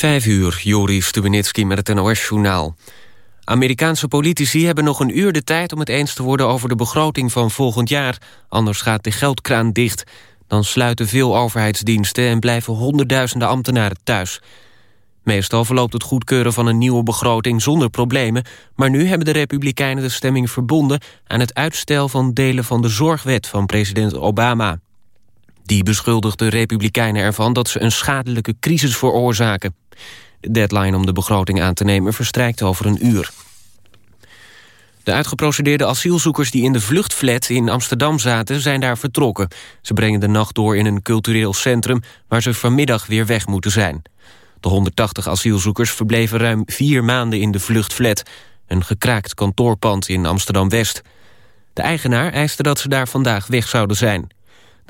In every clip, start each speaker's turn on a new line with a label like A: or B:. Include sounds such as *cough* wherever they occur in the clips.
A: Vijf uur, Joris Stubenitski met het NOS-journaal. Amerikaanse politici hebben nog een uur de tijd om het eens te worden over de begroting van volgend jaar. Anders gaat de geldkraan dicht. Dan sluiten veel overheidsdiensten en blijven honderdduizenden ambtenaren thuis. Meestal verloopt het goedkeuren van een nieuwe begroting zonder problemen... maar nu hebben de Republikeinen de stemming verbonden... aan het uitstel van delen van de zorgwet van president Obama. Die beschuldigt de Republikeinen ervan dat ze een schadelijke crisis veroorzaken. De deadline om de begroting aan te nemen verstrijkt over een uur. De uitgeprocedeerde asielzoekers die in de vluchtflat in Amsterdam zaten... zijn daar vertrokken. Ze brengen de nacht door in een cultureel centrum... waar ze vanmiddag weer weg moeten zijn. De 180 asielzoekers verbleven ruim vier maanden in de vluchtflat... een gekraakt kantoorpand in Amsterdam-West. De eigenaar eiste dat ze daar vandaag weg zouden zijn.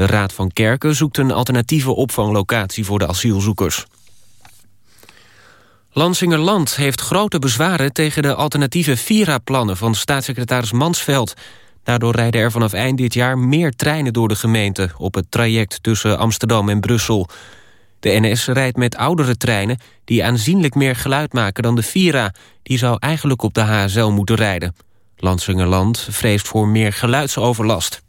A: De Raad van Kerken zoekt een alternatieve opvanglocatie voor de asielzoekers. Lansingerland heeft grote bezwaren tegen de alternatieve Vira-plannen van staatssecretaris Mansveld. Daardoor rijden er vanaf eind dit jaar meer treinen door de gemeente... op het traject tussen Amsterdam en Brussel. De NS rijdt met oudere treinen die aanzienlijk meer geluid maken dan de Vira. Die zou eigenlijk op de HSL moeten rijden. Lansingerland vreest voor meer geluidsoverlast.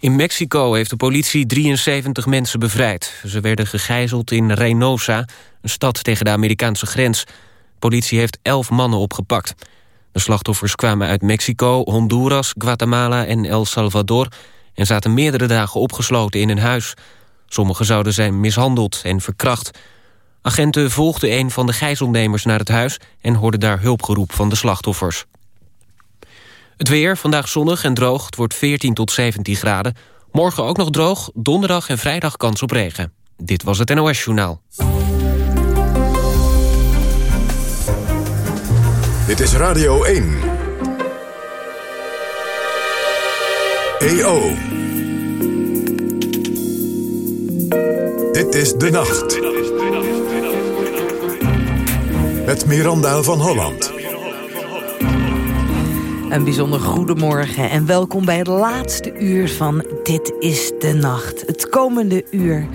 A: In Mexico heeft de politie 73 mensen bevrijd. Ze werden gegijzeld in Reynosa, een stad tegen de Amerikaanse grens. De politie heeft 11 mannen opgepakt. De slachtoffers kwamen uit Mexico, Honduras, Guatemala en El Salvador... en zaten meerdere dagen opgesloten in een huis. Sommigen zouden zijn mishandeld en verkracht. Agenten volgden een van de gijzelnemers naar het huis... en hoorden daar hulpgeroep van de slachtoffers. Het weer, vandaag zonnig en droog. Het wordt 14 tot 17 graden. Morgen ook nog droog, donderdag en vrijdag kans op regen. Dit was het NOS Journaal.
B: Dit is Radio 1. EO. Dit is De Nacht. Met Miranda van Holland.
C: Een bijzonder goedemorgen en welkom bij het laatste uur van Dit is de Nacht. Het komende uur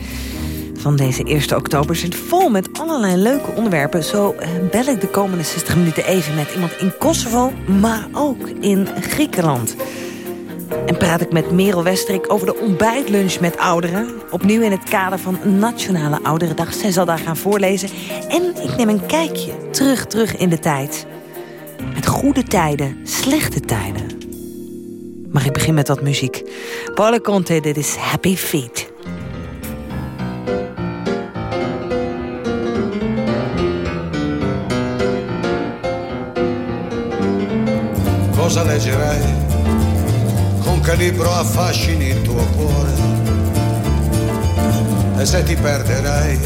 C: van deze 1 oktober zit vol met allerlei leuke onderwerpen. Zo eh, bel ik de komende 60 minuten even met iemand in Kosovo, maar ook in Griekenland. En praat ik met Merel Westerik over de ontbijtlunch met ouderen. Opnieuw in het kader van Nationale Ouderendag. Zij zal daar gaan voorlezen. En ik neem een kijkje terug, terug in de tijd. Met goede tijden, slechte tijden. Maar ik begin met wat muziek. Paolo Conte, dit is Happy Feet.
D: Cosa leggerai? Con che libro affascini il tuo cuore? E se ti perderai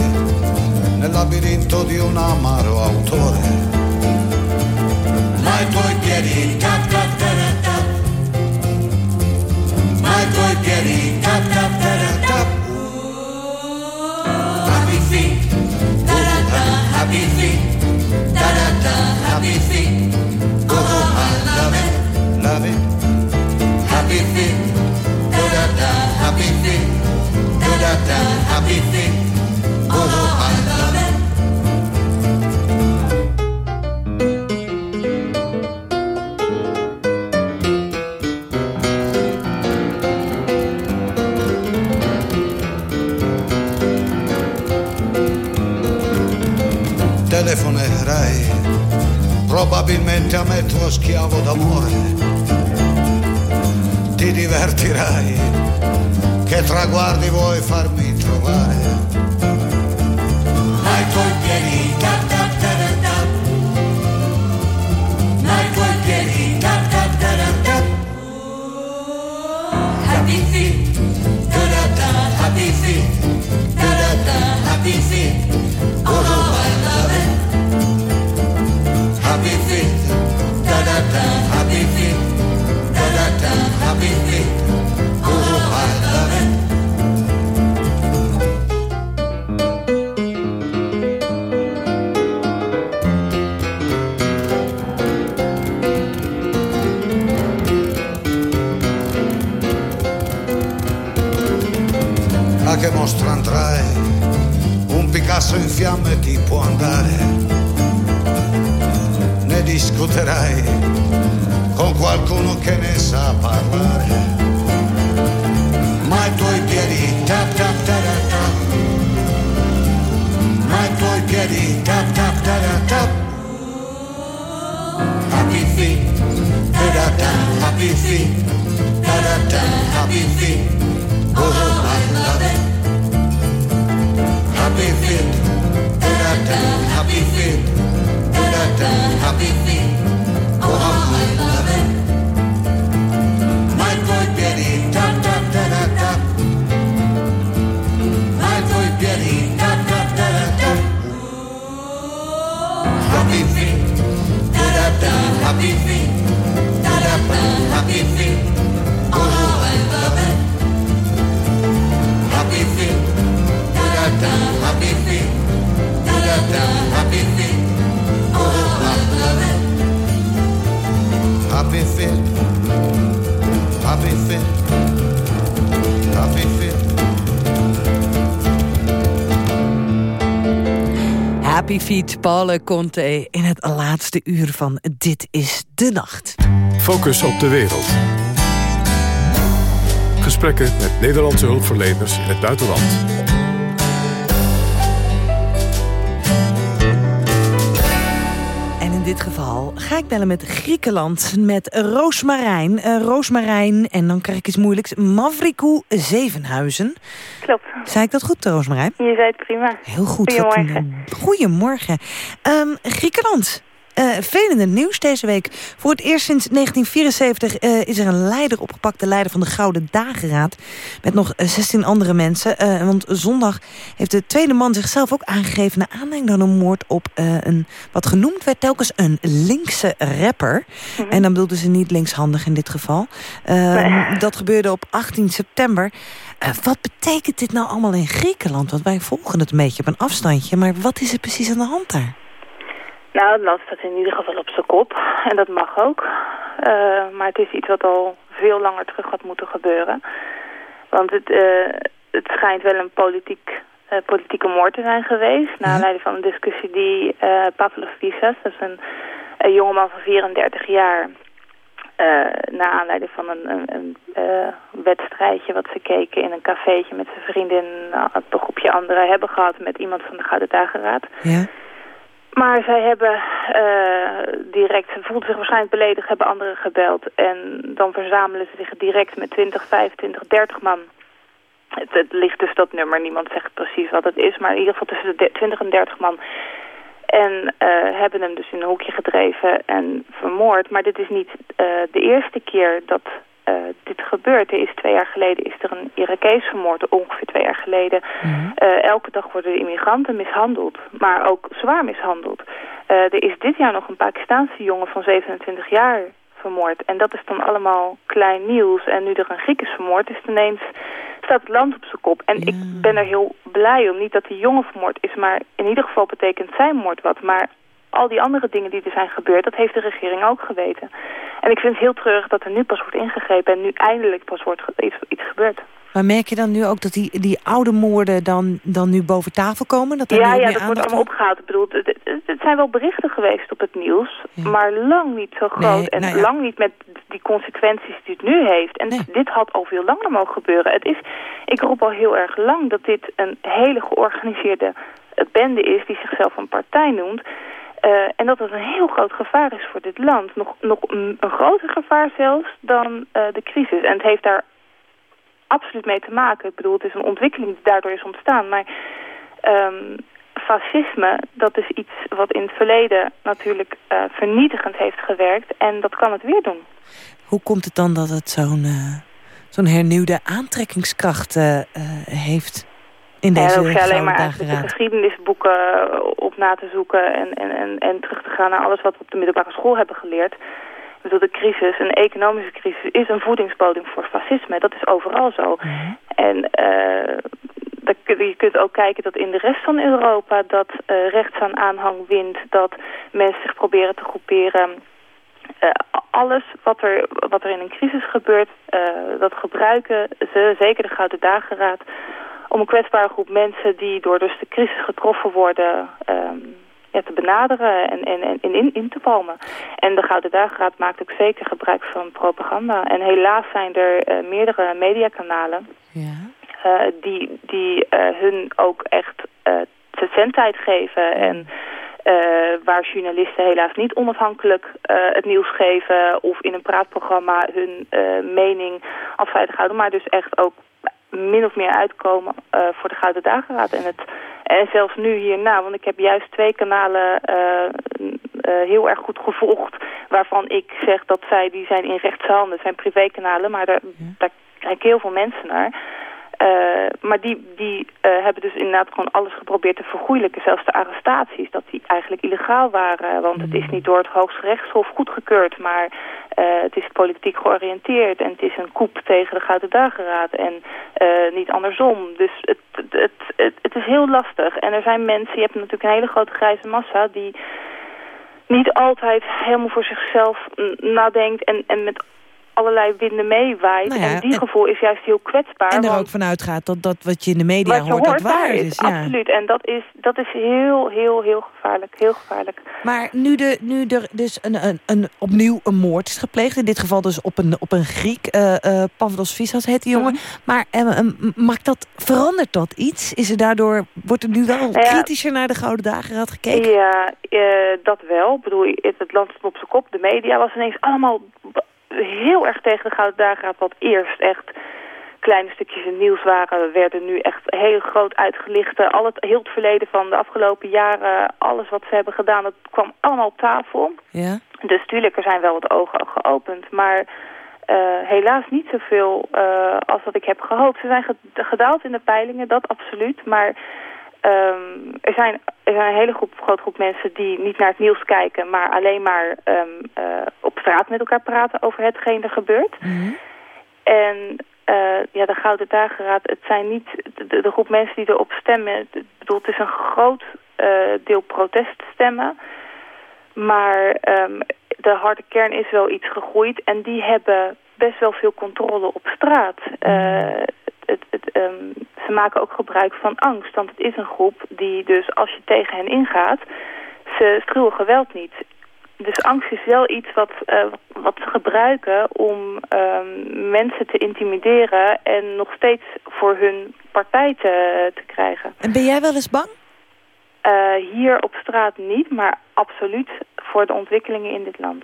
D: nel labirinto di un amaro autore? Tap tap tap tap happy feet da da da happy feet da da da happy feet oh I love it love it happy feet da da da happy feet da da da happy feet Feet,
C: Paul Conte in het laatste uur van Dit is de Nacht.
B: Focus op de wereld. Gesprekken met Nederlandse hulpverleners in het buitenland.
C: Dit geval ga ik bellen met Griekenland, met Roosmarijn. Eh Roosmarijn, en dan krijg ik iets moeilijks, Mavrikou Zevenhuizen.
E: Klopt.
C: Zei ik dat goed, Roosmarijn?
E: Je zei het prima.
C: Heel goed.
E: Goedemorgen.
C: Wat- Goedemorgen. Ehm, Griekenland. Eh het nieuws deze week. Voor het eerst sinds 1974 eh, is er een leider opgepakt. De leider van de Gouden Dageraad. Met nog eh, 16 andere mensen. Eh, want zondag heeft de tweede man zichzelf ook aangegeven... naar aanleiding van een moord op eh, een, wat genoemd werd telkens een linkse rapper. En dan bedoelden ze niet linkshandig in dit geval. Ehm,
E: Nee. *laughs*
C: Dat gebeurde op 18 september. Eh, wat betekent dit nou allemaal in Griekenland? Want wij volgen het een beetje op een afstandje. Maar wat is er precies aan de hand daar?
E: Nou, het land staat in ieder geval op zijn kop. En dat mag ook. Eh, maar het is iets wat al veel langer terug had moeten gebeuren. Want het, eh, het schijnt wel een politiek, eh, politieke moord te zijn geweest. Naar
C: Ja.
E: aanleiding van een discussie die Pavlos Visas, dat is een, een jongeman van 34 jaar... naar aanleiding van een, een, een wedstrijdje wat ze keken in een cafeetje met zijn vriendin... nou, toch op je andere hebben gehad met iemand van de Gouden Dageraad.
C: Ja?
E: Maar zij hebben eh, direct, voelden zich waarschijnlijk beledigd, hebben anderen gebeld. En dan verzamelen ze zich direct met 20, 25, 30 man. Het, het ligt dus dat nummer, niemand zegt precies wat het is. Maar in ieder geval tussen de de- 20 en 30 man. En eh, hebben hem dus in een hoekje gedreven en vermoord. Maar dit is niet eh, de eerste keer dat eh, dit gebeurt. Er is twee jaar geleden is er een Irakees vermoord, ongeveer twee jaar geleden. Eh, elke dag worden de immigranten mishandeld, maar ook zwaar mishandeld. Eh, er is dit jaar nog een Pakistaanse jongen van 27 jaar vermoord. En dat is dan allemaal klein nieuws. En nu er een Griek is vermoord, is het ineens staat het land op zijn kop. En ik ben er heel blij om. Niet dat die jongen vermoord is, maar in ieder geval betekent zijn moord wat. Maar al die andere dingen die er zijn gebeurd, dat heeft de regering ook geweten. En ik vind het heel treurig dat er nu pas wordt ingegrepen en nu eindelijk pas wordt iets, iets gebeurd.
C: Maar merk je dan nu ook dat die, die oude moorden dan, dan nu boven tafel komen? Dat er
E: Ja,
C: nu
E: ja,
C: meer
E: dat wordt allemaal opgehaald. Ik bedoel, het, het- zijn wel berichten geweest op het nieuws, maar lang niet zo groot.
C: Nee,
E: en
C: nou ja.
E: lang niet met die consequenties die het nu heeft. En
C: Nee.
E: dit had al veel langer mogen gebeuren. Het is, ik roep al heel erg lang dat dit een hele georganiseerde bende is die zichzelf een partij noemt. Eh, en dat het een heel groot gevaar is voor dit land. Nog, nog een, een groter gevaar zelfs dan eh, de crisis. En het heeft daar absoluut mee te maken. Ik bedoel, het is een ontwikkeling die daardoor is ontstaan. Maar ehm, fascisme, dat is iets wat in het verleden natuurlijk eh, vernietigend heeft gewerkt. En dat kan het weer doen.
C: Hoe komt het dan dat het zo'n zo'n hernieuwde aantrekkingskracht heeft in deze
E: daar hoef je alleen maar de geschiedenisboeken eh, op na te zoeken en, en, en, en terug te gaan naar alles wat we op de middelbare school hebben geleerd. Bedoel, de crisis, een economische crisis, is een voedingsbodem voor fascisme. Dat is overal zo. En eh, dat je kunt ook kijken dat in de rest van Europa dat eh rechts aan aanhang wint, dat mensen zich proberen te groeperen. Alles wat er, wat er in een crisis gebeurt, dat gebruiken ze, zeker de Gouden Dageraad, om een kwetsbare groep mensen die door dus de crisis getroffen worden... Ehm, ja, te benaderen en, en, en in, in te palmen. En de Gouden Dageraad maakt ook zeker gebruik van propaganda. En helaas zijn er uh, meerdere mediakanalen... Ja. Uh, die, die uh, hun ook echt zendtijd geven... En uh, waar journalisten helaas niet onafhankelijk uh, het nieuws geven... of in een praatprogramma hun uh, mening afzijdig houden... maar dus echt ook min of meer uitkomen voor de Gouden Dageraad. En, het, en zelfs nu hierna, want ik heb juist twee kanalen heel erg goed gevolgd... waarvan ik zeg dat zij, die zijn in rechtshanden, zijn privékanalen... maar daar, daar kijken heel veel mensen naar... Uh, maar die, die uh, hebben dus inderdaad gewoon alles geprobeerd te vergoeilijken. Zelfs de arrestaties, dat die eigenlijk illegaal waren. Want het is niet door het Hooggerechtshof goedgekeurd, maar uh, het is politiek georiënteerd. En het is een koep tegen de Gouden Dageraad en niet andersom. Dus het, het, het, het, is heel lastig. En er zijn mensen, je hebt natuurlijk een hele grote grijze massa... die niet altijd helemaal voor zichzelf nadenkt en, en met allerlei winden meewaait. Nou en die gevoel is juist heel kwetsbaar.
C: En er ook vanuit gaat dat, dat wat je in de media hoort, dat waar is. is
E: ja. Absoluut. En dat is, dat is heel, heel, heel gevaarlijk. Heel gevaarlijk.
C: Maar nu, de, nu er dus een, een, een, opnieuw een moord is gepleegd... in dit geval dus op een, op een Griek, uh, uh, Pavlos Visas heet die jongen. Mhm. Maar uh, maakt dat, verandert dat iets? Is er daardoor, wordt er nu wel nou kritischer naar de Gouden Dageraad gekeken?
E: Ja, dat wel. Ik bedoel, het land stond op zijn kop. De media was ineens allemaal heel erg tegen de Gouden Dageraad. Wat eerst echt kleine stukjes in nieuws waren, werden nu echt heel groot uitgelicht. Al het, heel het verleden van de afgelopen jaren, alles wat ze hebben gedaan, dat kwam allemaal op tafel. Ja. Dus tuurlijk, er zijn wel wat ogen geopend, maar uh, helaas niet zoveel uh, als wat ik heb gehoopt. Ze zijn gedaald in de peilingen, dat absoluut, maar Um, er, zijn, er zijn een hele groep, grote groep mensen die niet naar het nieuws kijken... maar alleen maar um, uh, op straat met elkaar praten over hetgeen er gebeurt. Mm En uh, ja, de Gouden Dageraad, het zijn niet de, de, groep mensen die erop stemmen. Ik bedoel, het is een groot uh, deel proteststemmen. Maar um, de harde kern is wel iets gegroeid en die hebben best wel veel controle op straat. Uh, het, het, um, ze maken ook gebruik van angst. Want het is een groep die dus als je tegen hen ingaat, ze struwen geweld niet. Dus angst is wel iets wat, uh, wat ze gebruiken om um, mensen te intimideren en nog steeds voor hun partij te, te krijgen.
C: En ben jij wel eens bang?
E: Uh, hier op straat niet, maar absoluut voor de ontwikkelingen in dit land.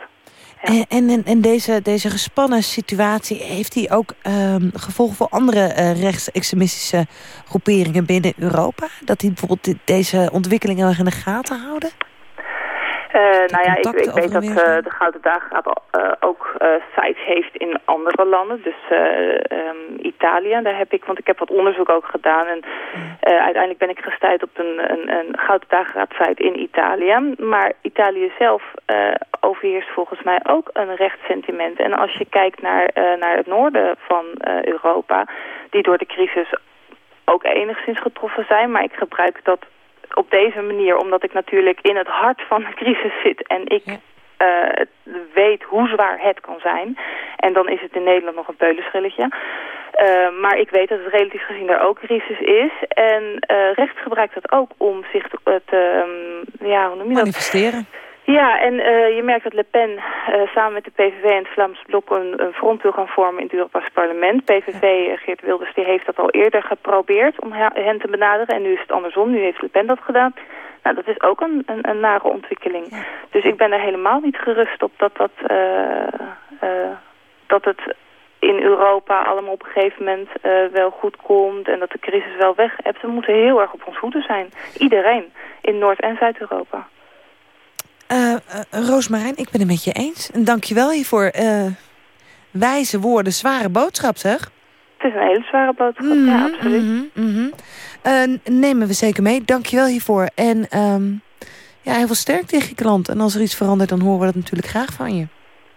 C: En, en, en, deze, deze gespannen situatie, heeft die ook um, gevolgen voor andere uh, rechtsextremistische groeperingen binnen Europa? Dat die bijvoorbeeld deze ontwikkelingen in de gaten houden?
E: Uh, nou ja, ik, ik weet dat uh, de Gouden Dageraad uh, ook sites heeft in andere landen. Dus um, Italië, daar heb ik, want ik heb wat onderzoek ook gedaan. En uiteindelijk ben ik gestuurd op een, een, een Gouden Dageraad site in Italië. Maar Italië zelf overheerst volgens mij ook een rechtssentiment. En als je kijkt naar, naar het noorden van Europa, die door de crisis ook enigszins getroffen zijn. Maar ik gebruik dat op deze manier, omdat ik natuurlijk in het hart van de crisis zit en ik uh, weet hoe zwaar het kan zijn. En dan is het in Nederland nog een peulenschilletje. Uh, maar ik weet dat het relatief gezien daar ook crisis is. En uh, rechts gebruikt dat ook om zich te, te um, ja, hoe noem je
C: dat? Manifesteren.
E: Ja, en uh, je merkt dat Le Pen uh, samen met de PVV en het Vlaams Blok een, een, front wil gaan vormen in het Europa's parlement. PVV, uh, Geert Wilders, die heeft dat al eerder geprobeerd om hen te benaderen. En nu is het andersom, nu heeft Le Pen dat gedaan. Nou, dat is ook een, een, een nare ontwikkeling. Ja. Dus ik ben er helemaal niet gerust op dat, dat, dat het in Europa allemaal op een gegeven moment wel goed komt... en dat de crisis wel weg hebt. We moeten heel erg op ons hoede zijn. Iedereen, in Noord- en Zuid-Europa.
C: Uh, Roosmarijn, ik ben het met je eens. En dank je wel hiervoor. Uh, wijze woorden, zware boodschap, zeg.
E: Het is een hele zware boodschap, mm -hmm, ja, absoluut. Mm
C: -hmm. nemen we zeker mee. Dank je wel hiervoor. En um, ja, heel veel sterkte in Griekenland. En als er iets verandert, dan horen we dat natuurlijk graag van je.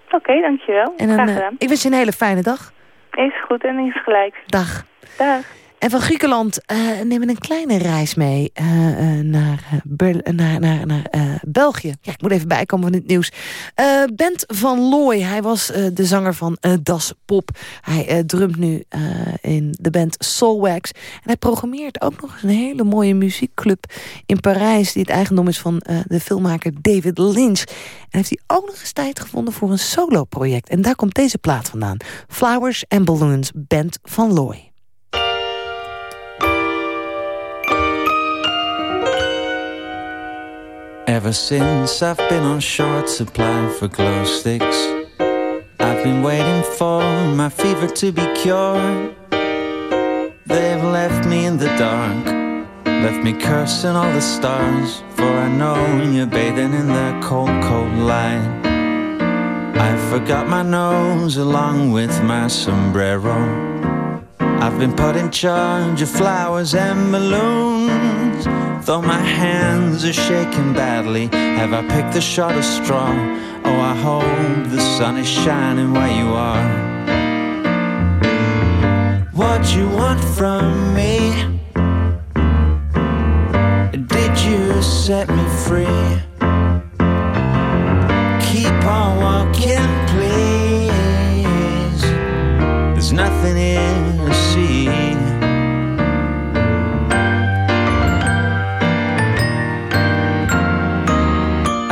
E: Oké, okay, dank je wel. En
C: dan, graag gedaan. ik wens je een hele fijne dag.
E: Is goed en is gelijk.
C: Dag.
E: Dag.
C: En van Griekenland uh, nemen we een kleine reis mee uh, naar, naar, naar, naar België. Ik moet even bijkomen van dit nieuws. Bent van Looy, hij was de zanger van Das Pop. Hij drumt nu in de band Soulwax. En hij programmeert ook nog een hele mooie muziekclub in Parijs... die het eigendom is van de filmmaker David Lynch. En heeft hij ook nog eens tijd gevonden voor een solo-project. En daar komt deze plaat vandaan. Flowers and Balloons, Band van Looy.
F: Ever since I've been on short supply for glow sticks, I've been waiting for my fever to be cured. They've left me in the dark, left me cursing all the stars, for I know you're bathing in that cold, cold light. I forgot my nose along with my sombrero. I've been put in charge of flowers and balloons. Though my hands are shaking badly, have I picked the shot of straw? Oh, I hope the sun is shining where you are. What you want from me? Did you set me free? Keep on walking, please. There's nothing in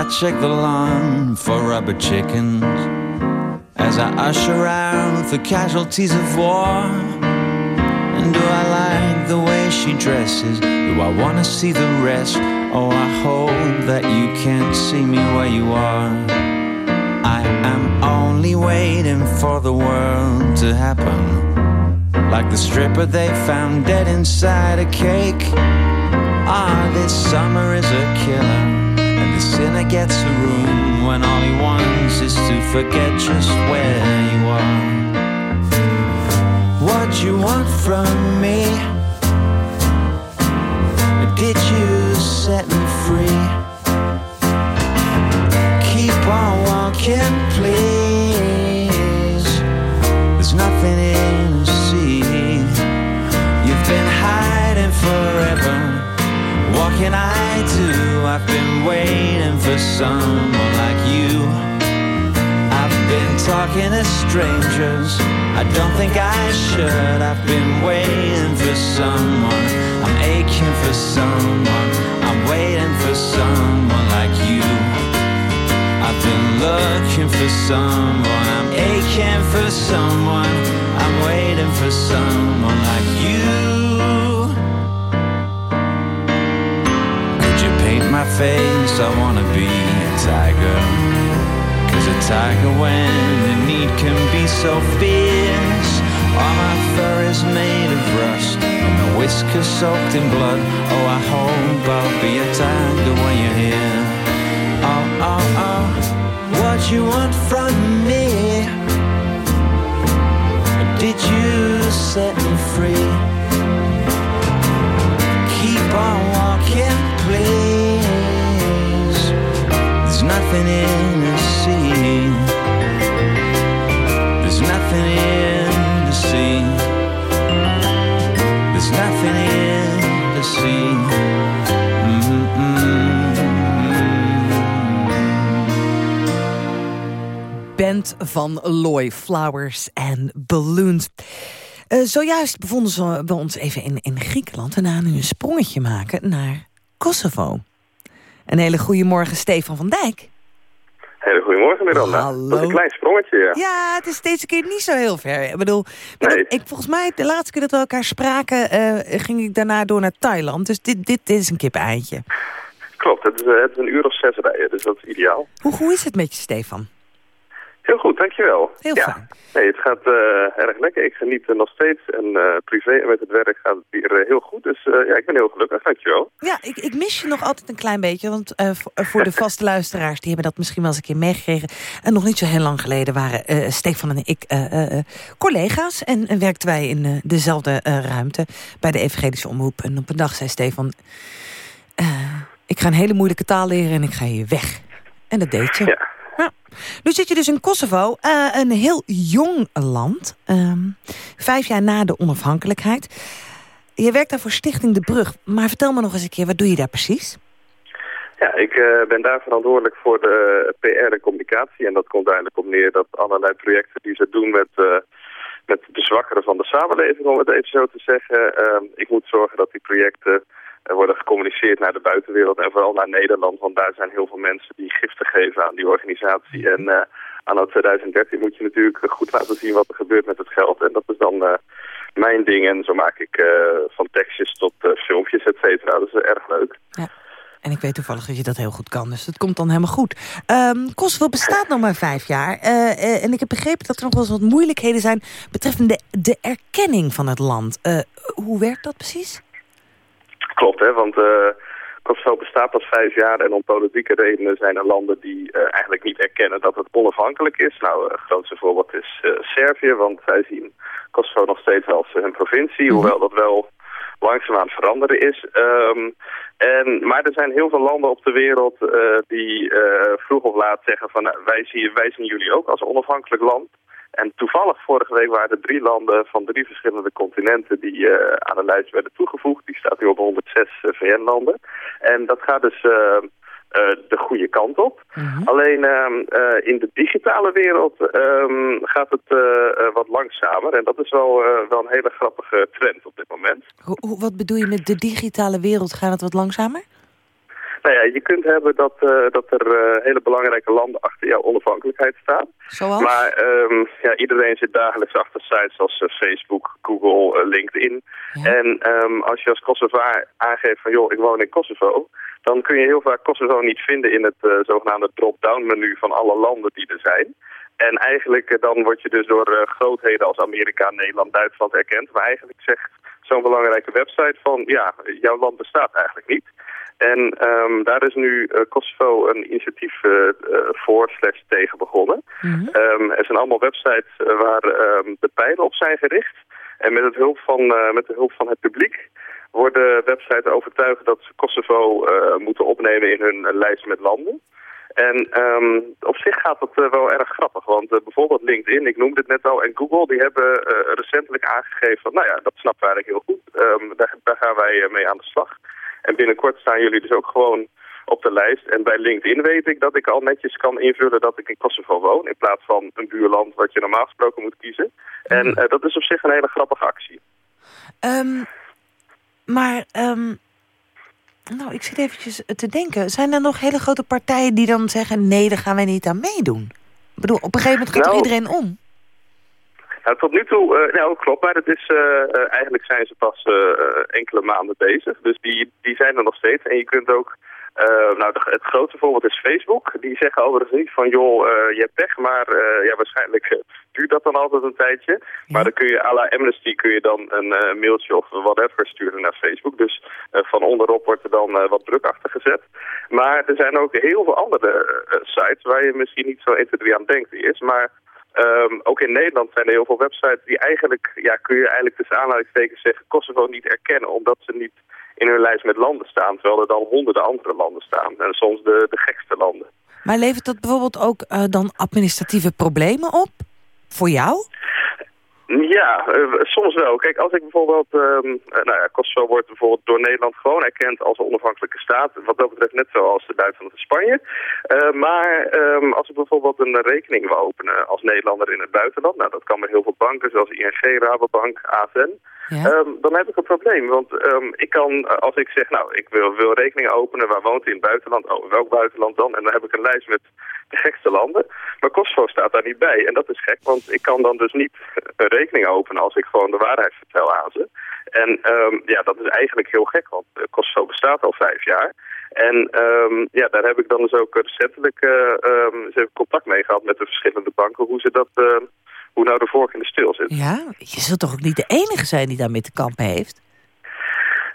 F: I check the lawn for rubber chickens as I usher out the casualties of war. And do I like the way she dresses? Do I want to see the rest? Oh, I hope that you can't see me where you are. I am only waiting for the world to happen. Like the stripper they found dead inside a cake. Ah, this summer is a killer. The sinner gets a room when all he wants is to forget just where you are. What you want from me? Did you set me free? Keep on walking, can I do? I've been waiting for someone like you. I've been talking to strangers. I don't think I should. I've been waiting for someone. I'm aching for someone. I'm waiting for someone like you. I've been looking for someone. I'm aching for someone. I'm waiting for someone like you. Face, I wanna be a tiger. Cause a tiger, when in need, can be so fierce. All my fur is made of rust, and my whiskers soaked in blood. Oh, I hope I'll be a tiger when you're here. Oh, oh, oh, what you want from me? Did you set me free? Keep on walking, please nothing in the sea. There's nothing in the sea. There's nothing in the sea. Mm.
C: Band van Loy, Flowers and Balloons. Uh, zojuist bevonden we ons even in, in Griekenland... en aan een sprongetje maken naar Kosovo. Een hele goede morgen, Stefan van Dijk.
G: Hele goedemorgen, Miranda.
C: Hallo.
G: Dat is een klein sprongetje, ja.
C: Ja, het is deze keer niet zo heel ver. Ik bedoel, nee. ik, volgens mij, de laatste keer dat we elkaar spraken... Uh, ging ik daarna door naar Thailand. Dus dit, dit, dit is een kip-eitje.
G: Klopt, het is, uh, het is een uur of zes rijden, dus dat is ideaal.
C: Hoe, hoe is het met je, Stefan?
G: Heel goed, dankjewel.
C: Heel
G: ja.
C: fijn.
G: Nee, het gaat uh, erg lekker. Ik geniet nog steeds. En uh, privé en met het werk gaat het hier uh, heel goed. Dus ja, ik ben heel gelukkig. Dankjewel.
C: Ja, ik, ik mis je nog altijd een klein beetje. Want voor de *laughs* vaste luisteraars, die hebben dat misschien wel eens een keer meegekregen. En nog niet zo heel lang geleden waren Stefan en ik collega's. En, en, werkten wij in dezelfde ruimte bij de Evangelische Omroep. En op een dag zei Stefan... ik ga een hele moeilijke taal leren en ik ga hier weg. En dat deed je.
G: Ja.
C: Nu zit je dus in Kosovo, uh, een heel jong land. Um, vijf jaar na de onafhankelijkheid. Je werkt daar voor Stichting De Brug. Maar vertel me nog eens een keer, wat doe je daar precies?
G: Ja, ik uh, ben daar verantwoordelijk voor de PR en communicatie. En dat komt eigenlijk op neer dat allerlei projecten die ze doen met, uh, met de zwakkeren van de samenleving, om het even zo te zeggen. Uh, ik moet zorgen dat die projecten worden gecommuniceerd naar de buitenwereld en vooral naar Nederland. Want daar zijn heel veel mensen die giften geven aan die organisatie. En anno 2013 moet je natuurlijk goed laten zien wat er gebeurt met het geld. En dat is dan mijn ding. En zo maak ik van tekstjes tot filmpjes, et cetera. Dat is erg leuk.
C: Ja. En ik weet toevallig dat je dat heel goed kan, dus dat komt dan helemaal goed. Um, Kosovo bestaat nog maar vijf jaar. Uh, uh, en ik heb begrepen dat er nog wel eens wat moeilijkheden zijn... betreffende de, de erkenning van het land. Uh, hoe werkt dat precies?
G: Klopt, hè, want Kosovo bestaat pas vijf jaar... en om politieke redenen zijn er landen die eigenlijk niet erkennen dat het onafhankelijk is. Nou, het grootste voorbeeld is Servië, want zij zien Kosovo nog steeds als hun provincie... -hmm. hoewel dat wel langzaam aan het veranderen is. Um, en, maar er zijn heel veel landen op de wereld uh, die vroeg of laat zeggen van nou, wij, zien, wij zien jullie ook als onafhankelijk land. En toevallig vorige week waren er drie landen van drie verschillende continenten die uh, aan de lijst werden toegevoegd. Die staat nu op 106 VN-landen. En dat gaat dus uh, de goede kant op. -hmm. Alleen uh, in de digitale wereld um, gaat het wat langzamer. En dat is wel, wel een hele grappige trend op dit moment.
C: Ho wat bedoel je met de digitale wereld? Gaat het wat langzamer?
G: Nou ja, je kunt hebben dat, dat er hele belangrijke landen achter jouw onafhankelijkheid staan.
C: Zoals?
G: Maar um, ja, iedereen zit dagelijks achter sites als Facebook, Google, LinkedIn. Ja. En um, als je als Kosovaar aangeeft van joh, ik woon in Kosovo dan kun je heel vaak Kosovo niet vinden in het zogenaamde drop-down menu van alle landen die er zijn. En eigenlijk dan word je dus door grootheden als Amerika, Nederland, Duitsland erkend. Maar eigenlijk zegt zo'n belangrijke website van ja, jouw land bestaat eigenlijk niet. En um, daar is nu Kosovo een initiatief voor slash tegen begonnen. Mm -hmm. um, er zijn allemaal websites waar um, de pijlen op zijn gericht. En met, het hulp van, met de hulp van het publiek worden websites overtuigd dat ze Kosovo moeten opnemen in hun lijst met landen. En um, op zich gaat dat uh, wel erg grappig, want bijvoorbeeld LinkedIn, ik noemde het net al, en Google, die hebben recentelijk aangegeven nou ja, dat snappen we eigenlijk heel goed, um, daar, daar, gaan wij mee aan de slag. En binnenkort staan jullie dus ook gewoon op de lijst. En bij LinkedIn weet ik dat ik al netjes kan invullen dat ik in Kosovo woon, in plaats van een buurland wat je normaal gesproken moet kiezen. En dat is op zich een hele grappige actie.
C: Um... Maar, um, nou, ik zit eventjes te denken. Zijn er nog hele grote partijen die dan zeggen... nee, daar gaan wij niet aan meedoen? Ik bedoel, op een gegeven moment gaat nou, iedereen om.
G: Nou, tot nu toe, uh, nou klopt, maar het is, uh, uh, eigenlijk zijn ze pas enkele maanden bezig. Dus die, die zijn er nog steeds. En je kunt ook nou, de, het grootste voorbeeld is Facebook. Die zeggen overigens niet van, joh, je hebt pech, maar ja, waarschijnlijk duurt dat dan altijd een tijdje. Maar dan kun je, à la Amnesty, kun je dan een mailtje of whatever sturen naar Facebook. Dus van onderop wordt er dan wat druk achter gezet. Maar er zijn ook heel veel andere sites waar je misschien niet zo 1, 2, 3 aan denkt eerst. Maar Um, ook in Nederland zijn er heel veel websites die eigenlijk, ja, kun je eigenlijk tussen aanhalingstekens zeggen, Kosovo niet erkennen, omdat ze niet in hun lijst met landen staan, terwijl er dan honderden andere landen staan. En soms de, de gekste landen.
C: Maar levert dat bijvoorbeeld ook uh, dan administratieve problemen op? Voor jou?
G: Ja, uh, soms wel. Kijk, als ik bijvoorbeeld... Uh, nou ja, Kosovo wordt bijvoorbeeld door Nederland gewoon erkend als een onafhankelijke staat. Wat dat betreft net zoals de Duitsland en Spanje. Uh, maar um, als ik bijvoorbeeld een rekening wil openen als Nederlander in het buitenland... Nou, dat kan met heel veel banken, zoals ING, Rabobank, ASN... Ja. Um, dan heb ik een probleem. Want um, ik kan, als ik zeg, nou, ik wil, wil rekening openen, waar woont hij in het buitenland? Oh, welk buitenland dan? En dan heb ik een lijst met de gekste landen. Maar Kosovo staat daar niet bij. En dat is gek, want ik kan dan dus niet rekening openen als ik gewoon de waarheid vertel aan ze. En um, ja, dat is eigenlijk heel gek, want Kosovo bestaat al vijf jaar. En um, ja, daar heb ik dan dus ook recentelijk uh, contact mee gehad met de verschillende banken, hoe ze dat... Hoe nou de vork in de stil zit.
C: Ja, je zult toch ook niet de enige zijn die daarmee te kampen heeft?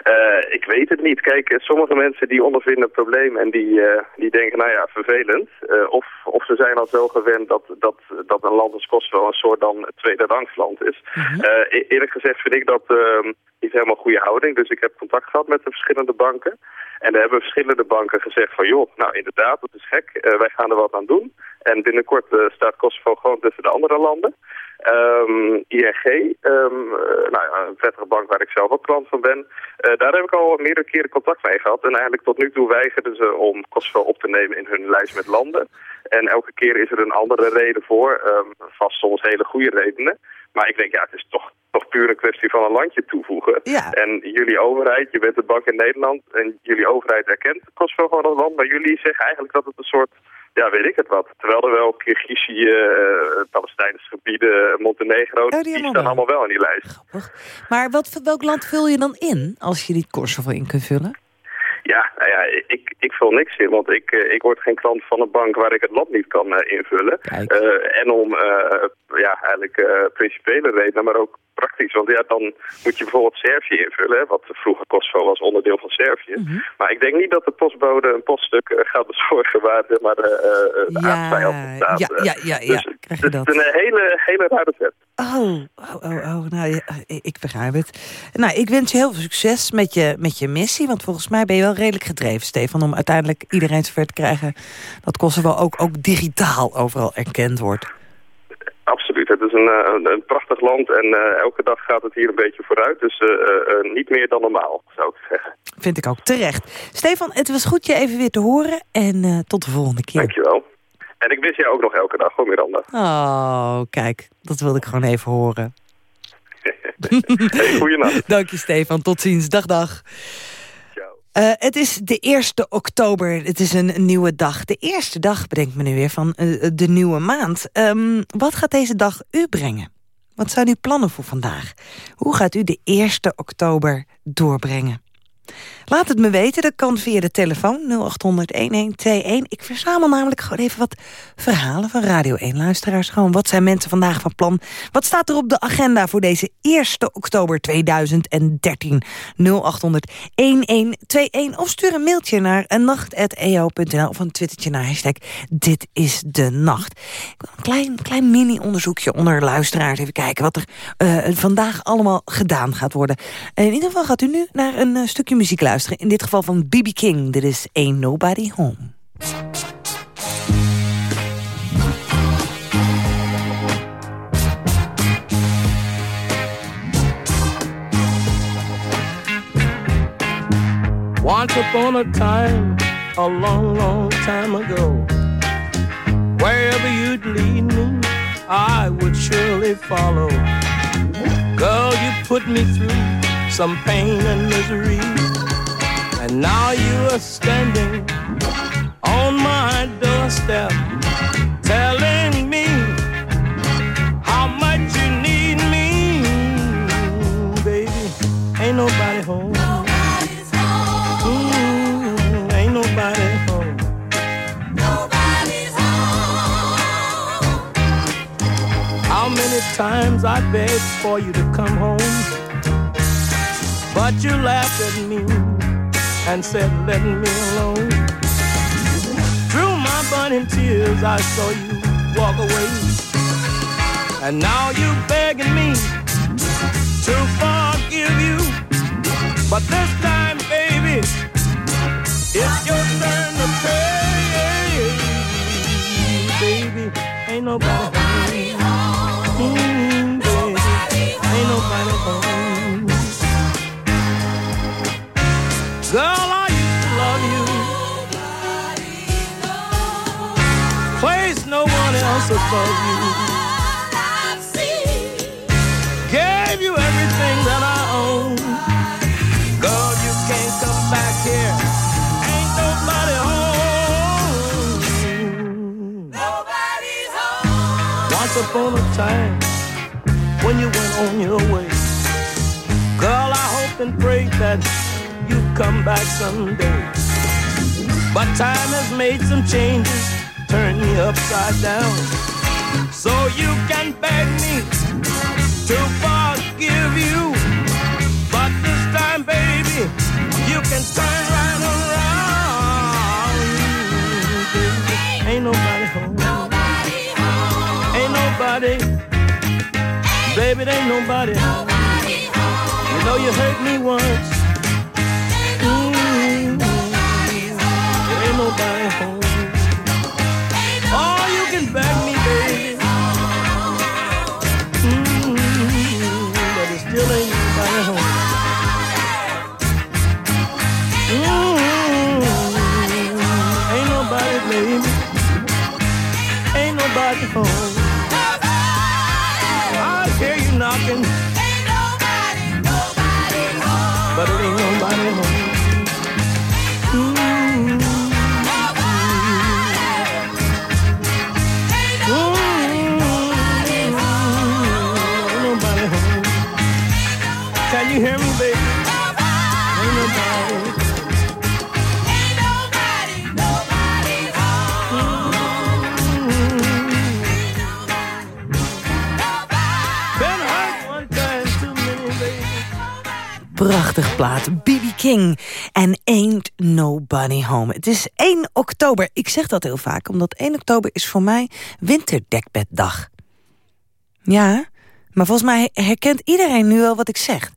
G: Uh, ik weet het niet. Kijk, sommige mensen die ondervinden een probleem en die, uh, die denken, nou ja, vervelend. Uh, of, of ze zijn al zo gewend dat, dat, dat een land als Kosovo een soort dan tweede rangsland is. Mm -hmm. eerlijk gezegd vind ik dat ehm, niet helemaal goede houding. Dus ik heb contact gehad met de verschillende banken. En er hebben verschillende banken gezegd van, joh, nou inderdaad, dat is gek. wij gaan er wat aan doen. En binnenkort staat Kosovo gewoon tussen de andere landen. Um, ING, um, nou ja, een vettige bank waar ik zelf ook klant van ben. Uh, daar heb ik al meerdere keren contact mee gehad. En eigenlijk tot nu toe weigerden ze om Kosovo op te nemen in hun lijst met landen. En elke keer is er een andere reden voor. Um, vast soms hele goede redenen. Maar ik denk, ja, het is toch, toch puur een kwestie van een landje toevoegen.
C: Ja.
G: En jullie overheid, je bent de bank in Nederland... en jullie overheid erkent Kosovo gewoon als land... maar jullie zeggen eigenlijk dat het een soort ja, weet ik het wat. Terwijl er wel Kirgizië, uh, Palestijnse gebieden, Montenegro,
C: oh, die,
G: die
C: allemaal
G: staan
C: wel.
G: allemaal wel in die lijst.
C: Grappig. Maar wat, welk land vul je dan in als je die Kosovo in kunt vullen?
G: Ja, nou ja, ik, ik vul niks in, want ik, ik word geen klant van een bank waar ik het land niet kan invullen. Uh, en om ja, eigenlijk principiële redenen, maar ook praktisch. Want ja, dan moet je bijvoorbeeld Servië invullen, hè, wat vroeger Kosovo was onderdeel van Servië.
C: Mhm.
G: Mm -hmm. Maar ik denk niet dat de postbode een poststuk gaat bezorgen waar de, maar de
C: ja,
G: aardvijand staat.
C: Ja, ja, ja, ja.
G: Dus
C: krijg je dat.
G: Het is een hele, hele rare zet.
C: Oh, oh, oh, oh. nou, ja, ik begrijp het. Nou, ik wens je heel veel succes met je, met je missie. Want volgens mij ben je wel redelijk gedreven, Stefan... om uiteindelijk iedereen zover te krijgen... dat Kosovo ook, ook digitaal overal erkend wordt.
G: Absoluut. Het is een, een, een prachtig land en uh, elke dag gaat het hier een beetje vooruit. Dus uh, uh, niet meer dan normaal, zou ik zeggen.
C: Vind ik ook terecht. Stefan, het was goed je even weer te horen en tot de volgende keer.
G: Dankjewel. En ik mis jou ook nog elke dag, hoor Miranda.
C: Oh, kijk, dat wilde ik gewoon even horen. *laughs*
G: hey, goeienacht. *laughs*
C: Dank je, Stefan. Tot ziens. Dag, dag. Uh, het is de 1e oktober. Het is een, nieuwe dag. De eerste dag, bedenkt me nu weer, van uh, de nieuwe maand. Um, wat gaat deze dag u brengen? Wat zijn uw plannen voor vandaag? Hoe gaat u de 1e oktober doorbrengen? Laat het me weten, dat kan via de telefoon 0800-1121. Ik verzamel namelijk gewoon even wat verhalen van Radio 1-luisteraars. Gewoon, wat zijn mensen vandaag van plan? Wat staat er op de agenda voor deze 1 oktober 2013? 0800-1121 of stuur een mailtje naar nacht.eo.nl of een twittertje naar hashtag Dit is de Nacht. Een klein, klein mini-onderzoekje onder luisteraars. Even kijken wat er uh, vandaag allemaal gedaan gaat worden. En in ieder geval gaat u nu naar een uh, stukje muziek luisteren. In dit geval van B.B. King. Dit is Ain't Nobody Home.
H: Once upon a time, a long, long time ago, wherever you'd lead me, I would surely follow. Girl, you put me through some pain and misery. And now you are standing on my doorstep, telling me how much you need me, baby. Ain't nobody home.
I: Nobody's home.
H: Mm, ain't nobody home.
I: Nobody's home.
H: How many times I begged for you to come home, but you laughed at me and said, let me alone. Through my burning tears, I saw you walk away. And now you begging me to forgive you. But this time, baby, it's your turn to pay. Baby, ain't nobody home. Mm, baby, ain't nobody home. Girl, I used to love you. Place no one else above you. Gave you everything that I own. Girl, you can't come back here. Ain't nobody home.
I: Nobody's home.
H: Once upon a time, when you went on your way, girl, I hope and pray that you come back someday. But time has made some changes, turn me upside down. So you can beg me to forgive you. But this time, baby, you can turn right around. Baby, ain't nobody home.
I: Nobody home.
H: Ain't nobody. Baby, there ain't nobody.
I: Nobody home.
H: You know you hurt me once. Oh, you can back me, baby. Mm, but still mm,
I: ain't nobody home.
H: Ain't nobody. Ain't nobody
I: home.
C: Prachtig plaat. King en Ain't Nobody Home. Het is 1 oktober. Ik zeg dat heel vaak, omdat 1 oktober is voor mij winterdekbeddag. Ja, maar volgens mij herkent iedereen nu wel wat ik zeg.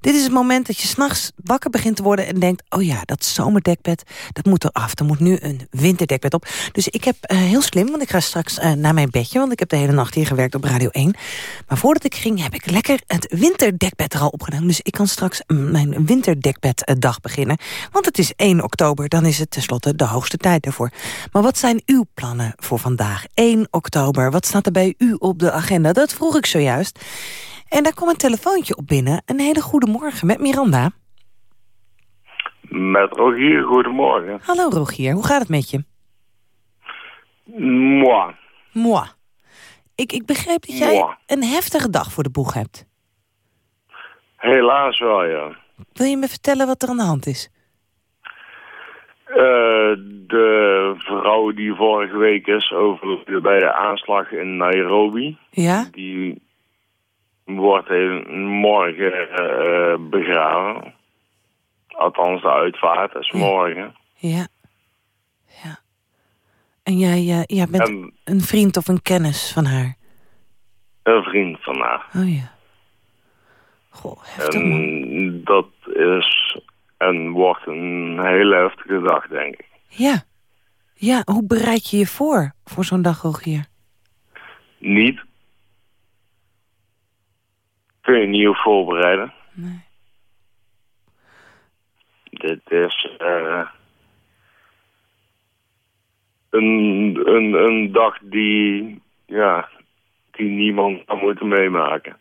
C: Dit is het moment dat je s'nachts wakker begint te worden... en denkt, oh ja, dat zomerdekbed, dat moet eraf. Er moet nu een winterdekbed op. Dus ik heb eh, heel slim, want ik ga straks eh, naar mijn bedje... want ik heb de hele nacht hier gewerkt op Radio 1. Maar voordat ik ging, heb ik lekker het winterdekbed er al opgedaan. Dus ik kan straks mm, mijn winterdekbeddag beginnen. Want het is 1 oktober, dan is het tenslotte de hoogste tijd ervoor. Maar wat zijn uw plannen voor vandaag? 1 oktober, wat staat er bij u op de agenda? Dat vroeg ik zojuist. En daar kwam een telefoontje op binnen. Een hele goede morgen met Miranda.
J: Met Rogier, goedemorgen.
C: Hallo Rogier, hoe gaat het met je?
J: Moi.
C: Moi. Ik, ik begreep dat jij
J: Moi.
C: een heftige dag voor de boeg hebt.
J: Helaas wel, ja.
C: Wil je me vertellen wat er aan de hand is?
J: Eh, de vrouw die vorige week is overleden bij de aanslag in Nairobi...
C: Ja?
J: die wordt morgen eh, begraven. Althans, de uitvaart is morgen.
C: Ja. Ja. En jij, eh, jij bent
J: En
C: een vriend of een kennis van haar?
J: een vriend van haar.
C: Oh ja. Goh, heftig man.
J: En dat is en wordt een hele heftige dag, denk ik.
C: Ja. Ja, hoe bereid je je voor, voor zo'n dag, Rogier?
J: Niet. Kun je niet op voorbereiden.
C: Nee.
J: Dit is eh, een, een, een dag die, ja, die niemand zou moeten meemaken.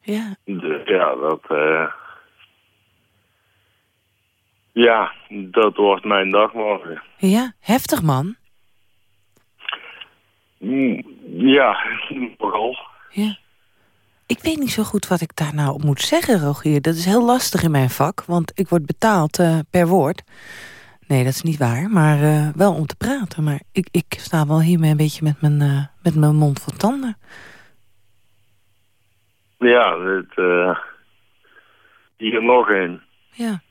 C: Ja,
J: Dus ja, dat, eh, ja, dat wordt mijn dag morgen.
C: ja, heftig man.
J: Mm, Ja, nogal.
C: Ja. Ik weet niet zo goed wat ik daar nou op moet zeggen, Rogier. Dat is heel lastig in mijn vak, want ik word betaald eh, per woord. Nee, dat is niet waar, maar eh, wel om te praten. Maar ik, ik sta wel hiermee een beetje met mijn, eh, met mijn mond vol tanden.
J: Ja, dit, hier nog een.
C: Ja.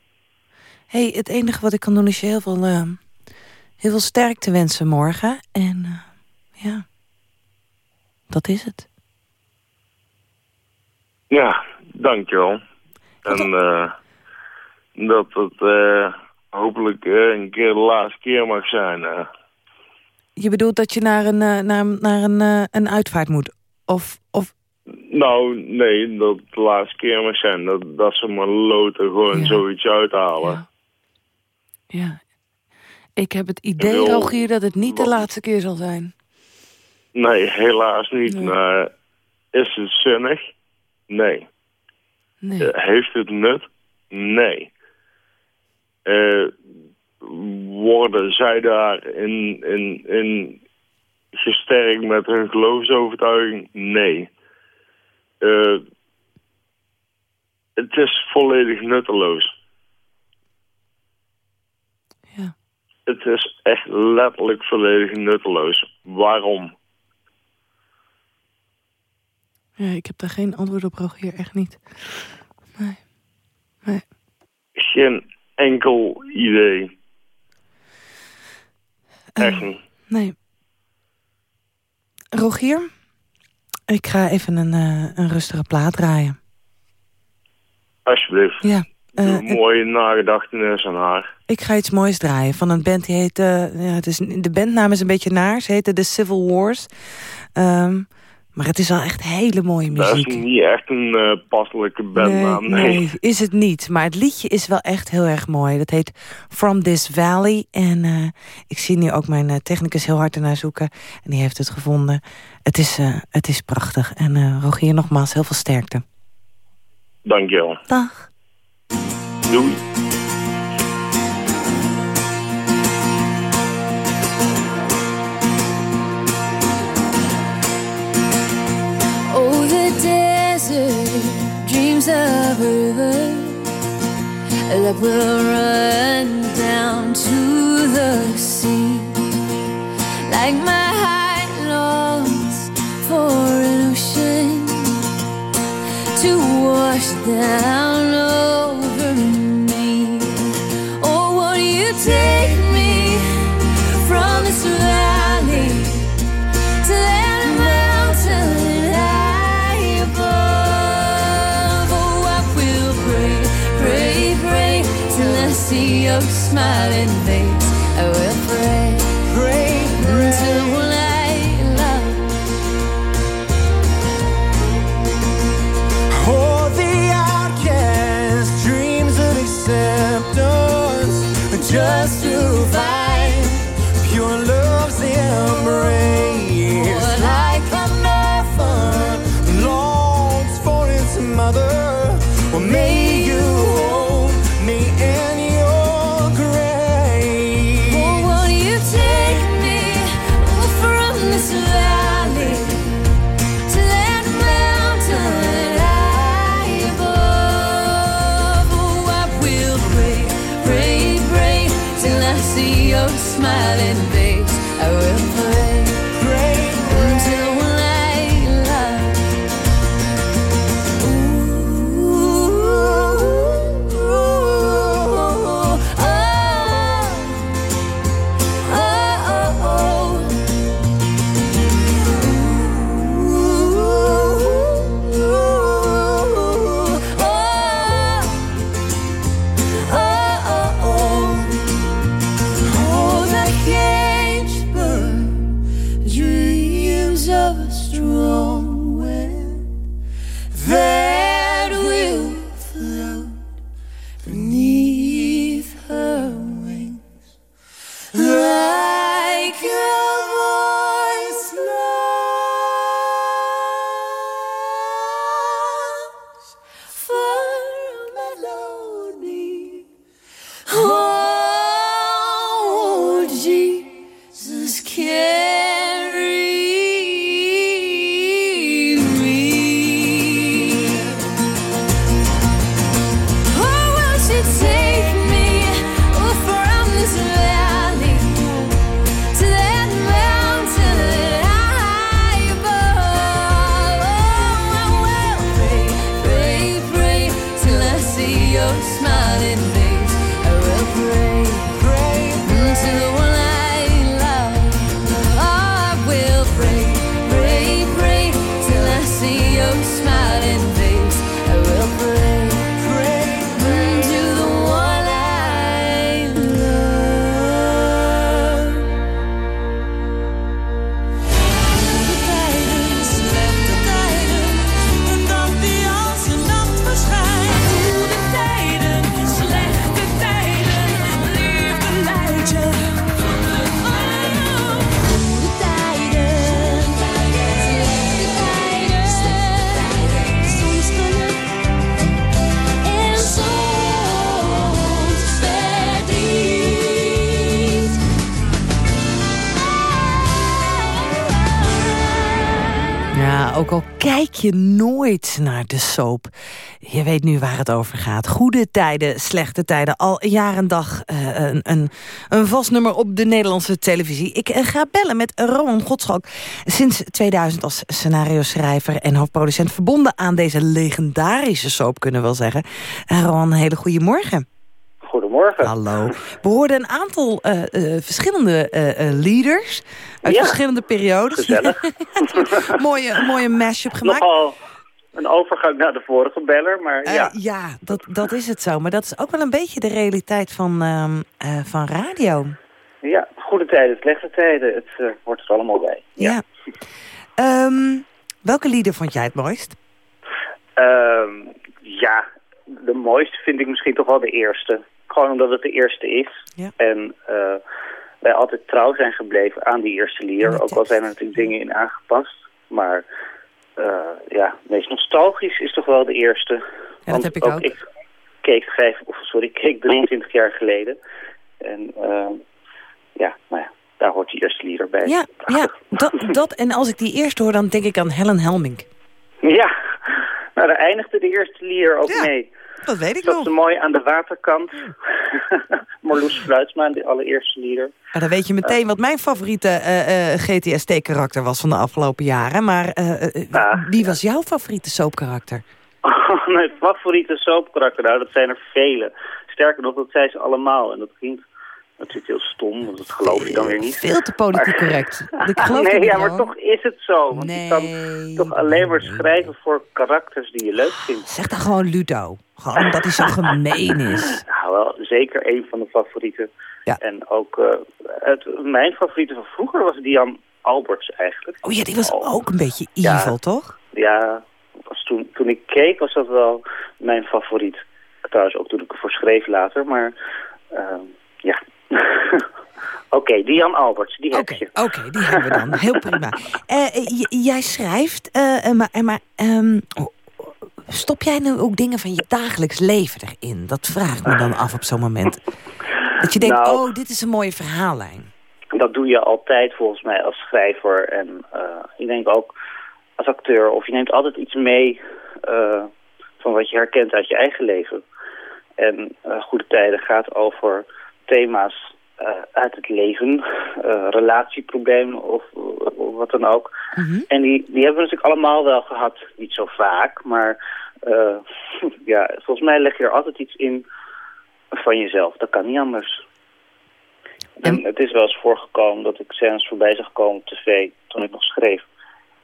C: hey, het enige wat ik kan doen is je heel veel, heel veel sterkte wensen morgen. En ja, dat is het.
J: Ja, dankjewel. En eh, dat het eh, hopelijk eh, een keer de laatste keer mag zijn.
C: Je bedoelt dat je naar een, naar, naar een, een uitvaart moet? Of, of
J: Nou, nee, dat het de laatste keer mag zijn. Dat, dat ze maar loten gewoon
C: Ja.
J: zoiets uithalen.
C: Ja. Ja. Ik heb het idee,
J: wil-
C: Rogier, dat het niet de laatste keer zal zijn.
J: Nee, helaas niet.
C: Nee.
J: Maar is het zinnig? Nee.
C: Nee.
J: Eh, heeft het nut? Nee. Eh, worden zij daar in, in, in gesterkt met hun geloofsovertuiging? Nee. Eh, het is volledig nutteloos.
C: Ja.
J: Het is echt letterlijk volledig nutteloos. Waarom?
C: Ja, ik heb daar geen antwoord op, Rogier, echt niet. Nee. Nee.
J: Geen enkel idee. Echt niet.
C: nee. Rogier, ik ga even een, eh, een rustige plaat draaien.
J: Alsjeblieft.
C: Ja. Eh,
J: een mooie nagedachtenis aan haar.
C: Ik ga iets moois draaien van een band die heet... eh, ja, het is, de bandnaam is een beetje naar. Ze heette The Civil Wars. Ehm, Maar het is wel echt hele mooie
J: Dat
C: muziek.
J: is niet echt een eh, passelijke bandnaam, nee.
C: nee, is het niet. Maar het liedje is wel echt heel erg mooi. Dat heet From This Valley. En eh, ik zie nu ook mijn eh, technicus heel hard ernaar zoeken. En die heeft het gevonden. Het is, het is prachtig. En Rogier, nogmaals, heel veel sterkte.
J: Dankjewel.
C: Dag.
J: Doei.
K: That will run down to the sea. Like my heart longs for an ocean to wash down smiling face. I will pray, pray, *gasps* *gasps*
L: Oh,
C: soap. Je weet nu waar het over gaat. Goede tijden, slechte tijden. Al jaar en dag eh, een, een, een vast nummer op de Nederlandse televisie. Ik eh, ga bellen met Roman Godschalk. Sinds 2000 als scenario-schrijver en hoofdproducent... verbonden aan deze legendarische soap, kunnen we wel zeggen. Uh, Roman, een hele goede morgen.
M: Goedemorgen.
C: Hallo. We hoorden een aantal eh, eh, verschillende eh, eh, leaders uit
M: Ja.
C: verschillende periodes.
M: Gezellig. *laughs*
C: mooie, mooie mashup *laughs* gemaakt.
M: Nogal een overgang naar de vorige beller, maar
C: Eh,
M: ja.
C: ja, dat, dat is het zo. Maar dat is ook wel een beetje de realiteit van, ehm, eh, van radio.
M: ja. Goede tijden, slechte tijden, het eh, hoort er allemaal bij.
C: Ja. Ehm, Welke lieder vond jij het mooist?
M: Ehm, ja, de mooiste vind ik misschien toch wel de eerste. Gewoon omdat het de eerste is.
C: Ja.
M: En eh, wij altijd trouw zijn gebleven aan die eerste lier. Ook al zijn er natuurlijk dingen in aangepast. Maar eh, ja, meest nostalgisch is toch wel de eerste.
C: Ja, dat heb ik ook.
M: Ik keek, vijf, of sorry, ik keek 23 jaar geleden. En eh, ja, nou ja, daar hoort die eerste lier bij.
C: Ja, ja *laughs* dat, dat, en als ik die eerst hoor, dan denk ik aan Helen Helmink. *laughs*
M: Ja, nou daar eindigde de eerste lier ook
C: Ja,
M: mee.
C: Dat weet ik
M: Dat
C: nog.
M: is mooi aan de waterkant. *laughs* Marloes Fluitsma, de allereerste lieder.
C: Maar dan weet je meteen wat mijn favoriete eh, eh, GTST-karakter was van de afgelopen jaren. Maar eh, eh, wie was jouw favoriete soapkarakter? *laughs*
M: Mijn favoriete soapkarakter, nou dat zijn er vele. Sterker nog, dat zijn ze allemaal. En dat klinkt natuurlijk heel stom, want dat geloof je dan weer niet.
C: Veel te politiek correct. *laughs* Ik geloof
M: nee, ja, maar toch is het zo. Want je kan toch alleen maar schrijven voor karakters die je leuk vindt.
C: Zeg dan gewoon Ludo. Gewoon omdat hij zo *laughs* gemeen is.
M: Nou, wel zeker een van de favorieten. En ook, eh, het, mijn favoriete van vroeger was Dian Alberts eigenlijk.
C: Oh ja, die was ook een beetje
M: Ja.
C: evil, toch?
M: Ja, was toen, toen ik keek was dat wel mijn favoriet. Trouwens ook toen ik ervoor schreef later, maar ehm, ja. *laughs* Oké, Dian Alberts, die heb je.
C: Oké, die hebben we dan. Heel prima. *laughs* Eh, eh, jij schrijft, eh, maar, maar ehm, stop jij nu ook dingen van je dagelijks leven erin? Dat vraagt me dan af op zo'n moment. Dat je denkt,
M: Nou.
C: oh, dit is een mooie verhaallijn.
M: Dat doe je altijd volgens mij als schrijver en eh, ik denk ook als acteur. Of je neemt altijd iets mee van wat je herkent uit je eigen leven. En Goede Tijden gaat over thema's eh, uit het leven, eh, relatieproblemen of, of wat dan ook. En die, die hebben we natuurlijk allemaal wel gehad. Niet zo vaak, maar eh, *laughs* ja, volgens mij leg je er altijd iets in van jezelf. Dat kan niet anders. En het is wel eens voorgekomen dat ik scènes voorbij zag komen op tv toen ik nog schreef.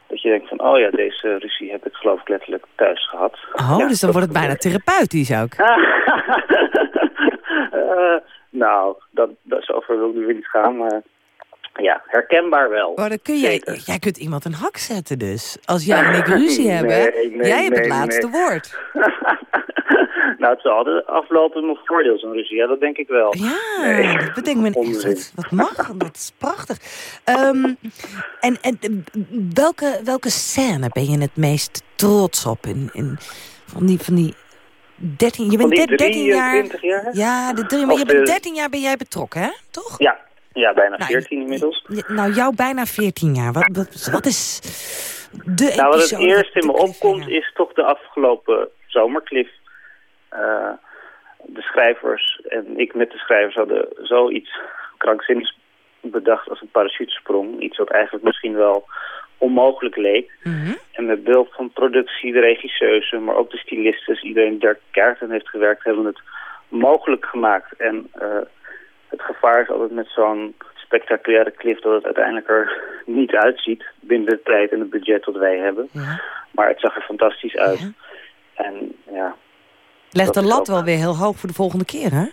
M: Dat je denkt van, oh ja, deze ruzie heb ik geloof ik letterlijk thuis gehad.
C: Oh, dus dan wordt het bijna therapeutisch ook. *laughs*
M: Nou, dat, dat zover wil ik nu weer niet gaan, maar ja, herkenbaar wel.
C: Maar dan kun jij, jij kunt iemand een hak zetten dus. Als jij en ik ruzie hebben,
M: Nee,
C: jij hebt het laatste woord. *laughs*
M: nou, het zal altijd aflopen nog voordeel zo'n ruzie, ja, dat denk ik wel.
C: Ja, dat echt.
M: Onzin.
C: Dat, dat mag, dat is prachtig. Ehm, en en eh, welke, welke scène ben je het meest trots op? In, in, van die, van die 13, je bent
M: die
C: der- 13 jaar.
M: 23 jaar?
C: Ja, de drie, maar je bent
M: de-
C: 13 jaar ben jij betrokken, hè? Toch?
M: Ja, ja bijna
C: Nou,
M: 14 inmiddels.
C: Ja, Nou, jou bijna 14 jaar. Wat, wat, wat is de
M: Nou, wat het eerst in me opkomt is toch de afgelopen zomerclif. Eh, de schrijvers en ik met de schrijvers hadden zoiets krankzinnigs bedacht als een parachutesprong. Iets wat eigenlijk misschien wel onmogelijk leek. En met behulp van productie, de regisseuse, maar ook de stylistes, iedereen die daar aan heeft gewerkt, hebben het mogelijk gemaakt. En eh, het gevaar is altijd met zo'n spectaculaire cliff dat het uiteindelijk er niet uitziet binnen de tijd en het budget dat wij hebben. Maar het zag er fantastisch uit. En ja,
C: Leg
M: dat
C: de lat
M: ook-
C: wel weer heel hoog voor de volgende keer, hè?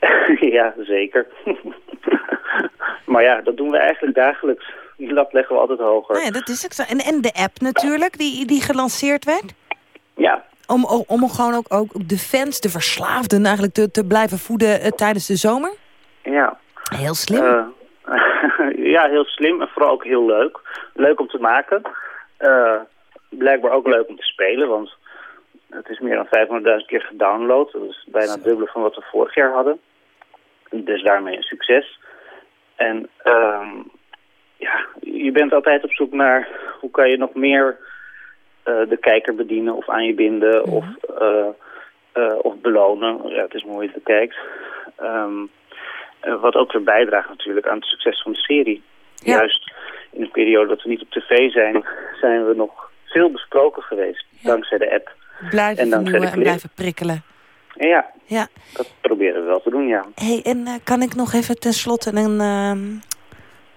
C: *laughs*
M: ja, zeker. *laughs* maar ja, dat doen we eigenlijk dagelijks. Die lat leggen we altijd hoger.
C: Ja, dat is ook zo. En, en de app natuurlijk, die, die gelanceerd werd.
M: Ja.
C: Om, om, om gewoon ook, ook de fans, de verslaafden eigenlijk te, te blijven voeden eh, tijdens de zomer.
M: Ja.
C: Heel slim.
M: Eh, *laughs* ja, heel slim en vooral ook heel leuk. Leuk om te maken. Eh, blijkbaar ook leuk om te spelen, want het is meer dan 500.000 keer gedownload. Dat is bijna het dubbele van wat we vorig jaar hadden. Dus daarmee een succes. En ehm, ja, je bent altijd op zoek naar hoe kan je nog meer eh, de kijker bedienen of aan je binden of, eh, eh, of belonen. Ja, het is mooi hoe je het bekijkt. Ehm, eh, wat ook weer bijdraagt natuurlijk aan het succes van de serie. Juist in een periode dat we niet op tv zijn, zijn we nog veel besproken geweest. Dankzij de app.
C: Blijven
M: en dankzij de
C: en blijven prikkelen.
M: En ja,
C: Ja.
M: dat proberen we wel te doen, ja.
C: Hey, en kan ik nog even tenslotte een, ehm,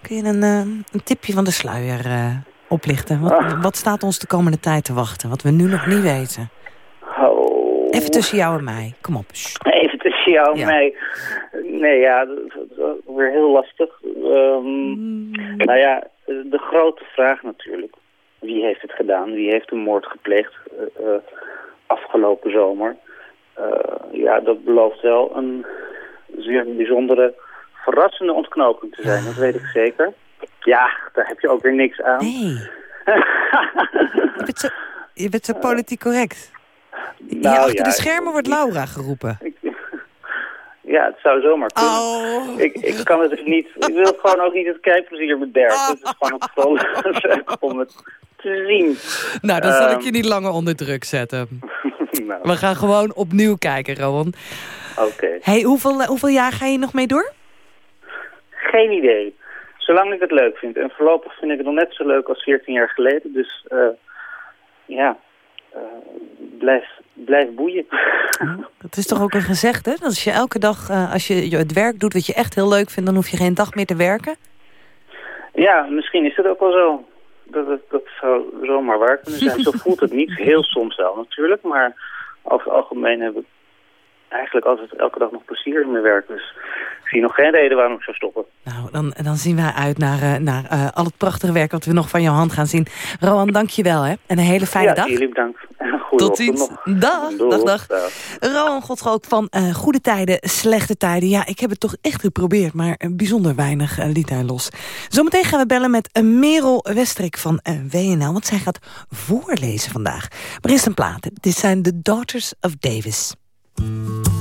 C: kun je een, ehm, een tipje van de sluier eh, oplichten? Wat,
M: Ah.
C: wat staat ons de komende tijd te wachten? Wat we nu nog niet weten.
M: Oh.
C: Even tussen jou en mij. Kom op.
M: Even tussen jou en
C: Ja.
M: mij. Nee, ja, dat is weer heel lastig. Ehm, Nou ja, de grote vraag natuurlijk. wie heeft het gedaan, wie heeft de moord gepleegd eh, eh, afgelopen zomer. Eh, ja, dat belooft wel een zeer bijzondere, verrassende ontknoping te zijn. Dat weet ik zeker. Ja, daar heb je ook weer niks aan.
C: Nee. je, bent zo, je bent zo politiek correct. Hier
M: Nou,
C: achter
M: ja,
C: de schermen wordt Laura geroepen. *laughs*
M: Ja, het zou zomaar kunnen.
C: Oh.
M: Ik, ik kan het dus niet. Ik wil gewoon ook niet het kijkplezier bederven. Het is gewoon *laughs* een om het te zien.
C: Nou, dan zal ik
M: Ehm,
C: je niet langer onder druk zetten. *laughs*
M: nou,
C: We gaan gewoon opnieuw kijken, Rowan.
M: Oké.
C: Hey, hoeveel, hoeveel jaar ga je nog mee door?
M: Geen idee. Zolang ik het leuk vind. En voorlopig vind ik het nog net zo leuk als 14 jaar geleden. Dus eh, ja, eh, blijf, blijf boeien.
C: Dat is toch ook een gezegde? Dat als je elke dag, eh, als je je het werk doet wat je echt heel leuk vindt... dan hoef je geen dag meer te werken?
M: Ja, misschien is het ook wel zo. Dat, dat, dat zou zomaar waar kunnen zijn. Zo voelt het niet. Heel soms wel natuurlijk. Maar over het algemeen heb ik eigenlijk altijd elke dag nog plezier in mijn werk. Dus ik zie nog geen reden waarom ik zou stoppen.
C: Nou, dan, dan zien wij uit naar, eh, naar eh, al het prachtige werk... wat we nog van jouw hand gaan zien. Rowan, dank je wel, hè. En een hele fijne
M: ja,
C: dag.
M: jullie bedankt.
C: Tot ziens. Dag,
M: Doeg.
C: dag, dag. Rowan Godschalk van eh, Goede Tijden, Slechte Tijden. Ja, ik heb het toch echt geprobeerd, maar bijzonder weinig liet hij los. Zometeen gaan we bellen met Merel Westrik van WNL... want zij gaat voorlezen vandaag. Maar eerst een plaat. Dit zijn The Daughters of Davis.
K: Where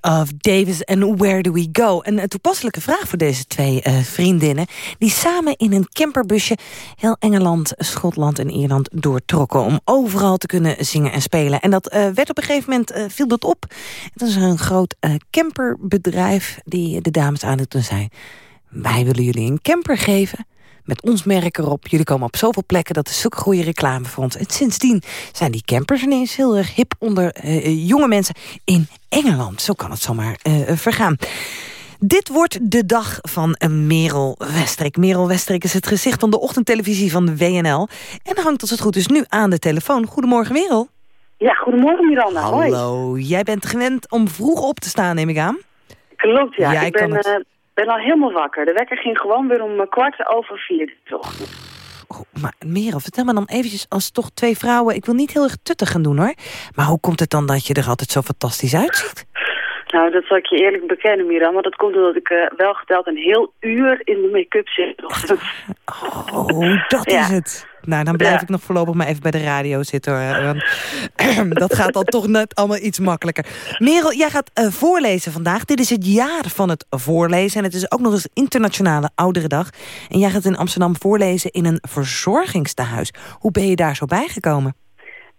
K: Of
C: Davis en Where Do We Go? Een, toepasselijke vraag voor deze twee eh, vriendinnen... die samen in een camperbusje heel Engeland, Schotland en Ierland doortrokken... om overal te kunnen zingen en spelen. En dat eh, werd op een gegeven moment, eh, viel dat op. Het is een groot camperbedrijf die de dames aandoet en zei... wij willen jullie een camper geven... Met ons merk erop. Jullie komen op zoveel plekken. Dat is zulke goede reclame voor ons. En sindsdien zijn die campers ineens heel erg hip onder eh, jonge mensen in Engeland. Zo kan het zomaar eh, vergaan. Dit wordt de dag van eh, Merel Westrik. Merel Westrik is het gezicht van de ochtendtelevisie van de WNL. En hangt als het goed is nu aan de telefoon. Goedemorgen Merel.
N: Ja, goedemorgen Miranda. Hoi.
C: Hallo. Jij bent gewend om vroeg op te staan, neem ik aan.
N: Klopt, ja.
C: Jij
N: ik ben, eh, ben al helemaal wakker. De wekker ging gewoon weer om eh, kwart over vier. Toch?
C: Maar Merel, vertel me dan eventjes als toch twee vrouwen... ik wil niet heel erg tuttig gaan doen hoor... maar hoe komt het dan dat je er altijd zo fantastisch uitziet?
N: Nou, dat zal ik je eerlijk bekennen, Miran. Maar dat komt omdat ik eh, wel geteld een heel uur in de make-up zit.
C: Oh, dat
N: Ja.
C: is het. Nou, dan blijf
N: Ja.
C: ik nog voorlopig maar even bij de radio zitten. Hoor. Want *clears throat* dat gaat dan toch net allemaal iets makkelijker. Merel, jij gaat eh, voorlezen vandaag. Dit is het jaar van het voorlezen. En het is ook nog eens Internationale Ouderendag. En jij gaat in Amsterdam voorlezen in een verzorgingstehuis. Hoe ben je daar zo bijgekomen?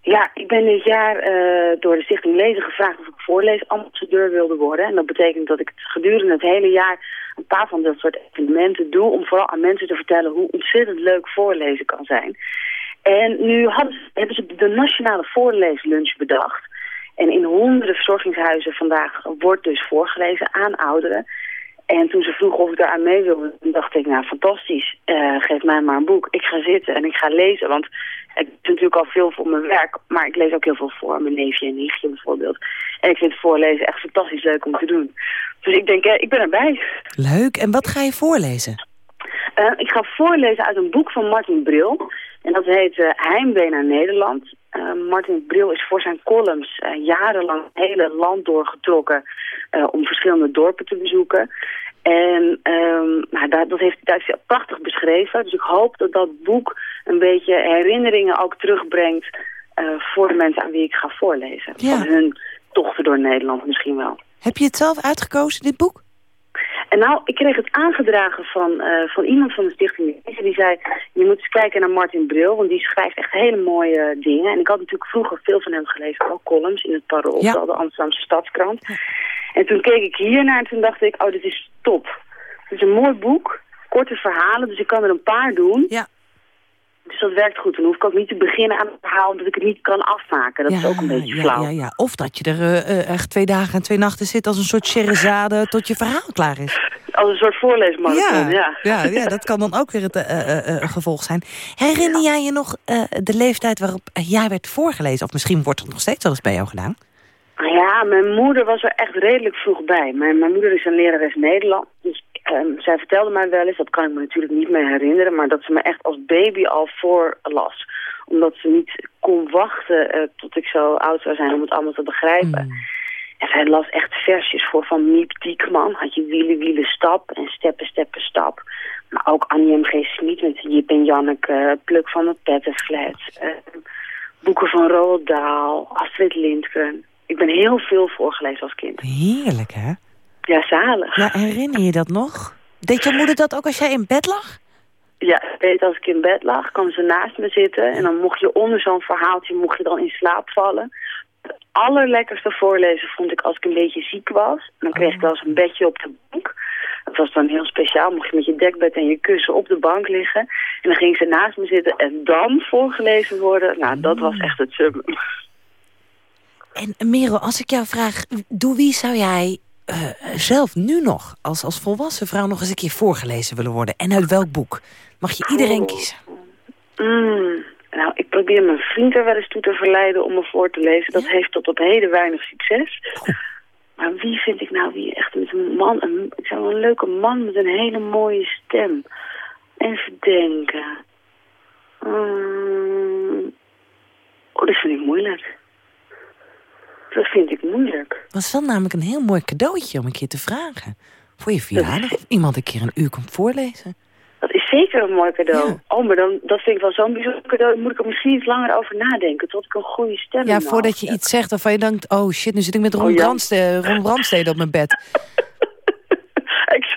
N: Ja, ik ben dit jaar eh, door de Stichting Lezen gevraagd of ik voorleesambassadeur wilde worden. En dat betekent dat ik het gedurende het hele jaar een paar van dat soort evenementen doe... om vooral aan mensen te vertellen hoe ontzettend leuk voorlezen kan zijn. En nu hadden hebben ze de nationale voorleeslunch bedacht. En in honderden verzorgingshuizen vandaag wordt dus voorgelezen aan ouderen. En toen ze vroegen of ik daar aan mee wilde, dacht ik, nou fantastisch, eh, geef mij maar een boek. Ik ga zitten en ik ga lezen, want ik doe natuurlijk al veel voor mijn werk, maar ik lees ook heel veel voor mijn neefje en nichtje bijvoorbeeld. En ik vind voorlezen echt fantastisch leuk om te doen. Dus ik denk, ik ben erbij.
C: Leuk. En wat ga je voorlezen?
N: Eh, ik ga voorlezen uit een boek van Martin Bril. En dat heet eh, Heimwee naar Nederland. Eh, Martin Bril is voor zijn columns jarenlang het hele land doorgetrokken om verschillende dorpen te bezoeken. En ehm, nou, dat, dat heeft hij thuis prachtig beschreven. Dus ik hoop dat dat boek een beetje herinneringen ook terugbrengt eh, voor de mensen aan wie ik ga voorlezen.
C: Ja.
N: Van hun tochten door Nederland misschien wel.
C: Heb je het zelf uitgekozen, dit boek?
N: En nou, ik kreeg het aangedragen van, eh, van iemand van de Stichting. Die zei, je moet eens kijken naar Martin Bril, want die schrijft echt hele mooie dingen. En ik had natuurlijk vroeger veel van hem gelezen, ook columns in het Parool,
C: Ja.
N: de Amsterdamse Stadskrant. En toen keek ik hiernaar en toen dacht ik, oh, dit is top. Het is een mooi boek, korte verhalen, dus ik kan er een paar doen.
C: Ja.
N: Dus dat werkt goed. Dan hoef ik ook niet te beginnen aan het verhaal omdat ik het niet kan afmaken. Dat is ook een beetje
C: ja,
N: flauw.
C: ja, ja. Of dat je er eh, eh, echt twee dagen en twee nachten zit als een soort Sherazade *laughs* tot je verhaal klaar is.
N: Als een soort voorleesmarathon, ja.
C: ja, ja, dat kan dan ook weer het eh, gevolg zijn. Herinner jij je nog de leeftijd waarop jij werd voorgelezen? Of misschien wordt het nog steeds wel eens bij jou gedaan?
N: Ja, mijn moeder was er echt redelijk vroeg bij. Mijn, mijn moeder is een lerares Nederland. Dus ehm, zij vertelde mij wel eens, dat kan ik me natuurlijk niet meer herinneren... maar dat ze me echt als baby al voorlas. Omdat ze niet kon wachten eh, tot ik zo oud zou zijn om het allemaal te begrijpen. En zij las echt versjes voor van Miep Diekman. Had je wielen, wielen, stap en steppen, steppen, stap. Maar ook Annie M.G. Smit met Jip en Janneke, Pluk van het Pettenflat. eh, boeken van Roald Dahl, Astrid Lindgren. Ik ben heel veel voorgelezen als kind.
C: Heerlijk, hè?
N: Ja, zalig.
C: Ja, herinner je dat nog? Deed je moeder dat ook als jij in bed lag?
N: Ja, weet als ik in bed lag, kwam ze naast me zitten. En dan mocht je onder zo'n verhaaltje mocht je dan in slaap vallen. Het allerlekkerste voorlezen vond ik als ik een beetje ziek was. Dan kreeg ik wel eens een bedje op de bank. Dat was dan heel speciaal. Mocht je met je dekbed en je kussen op de bank liggen. En dan ging ze naast me zitten en dan voorgelezen worden. Nou, dat was echt het summum.
C: En Merel, als ik jou vraag, door wie zou jij eh, zelf nu nog als, als volwassen vrouw nog eens een keer voorgelezen willen worden? En uit welk boek? Mag je iedereen
N: Oh.
C: kiezen?
N: Mm, nou, ik probeer mijn vriend er wel eens toe te verleiden om me voor te lezen. Dat heeft tot op heden weinig succes. Maar wie vind ik nou wie echt met een man... Een, ik zou een leuke man met een hele mooie stem. Even denken. Mm, oh, dat vind ik moeilijk. Dat vind ik moeilijk.
C: Is wel namelijk een heel mooi cadeautje om een keer te vragen. Voor je verjaardag of iemand een keer een uur komt voorlezen.
N: Dat is zeker een mooi cadeau. Oh, maar dan, dat vind ik wel zo'n bijzonder cadeau. Daar moet ik er misschien iets langer over nadenken. Tot ik een goede stem
C: Ja,
N: in me
C: voordat je iets zegt waarvan je denkt... oh shit, nu zit ik met Ron,
N: Oh, ja.
C: Brandstede, Ron Brandstede op mijn bed. *laughs*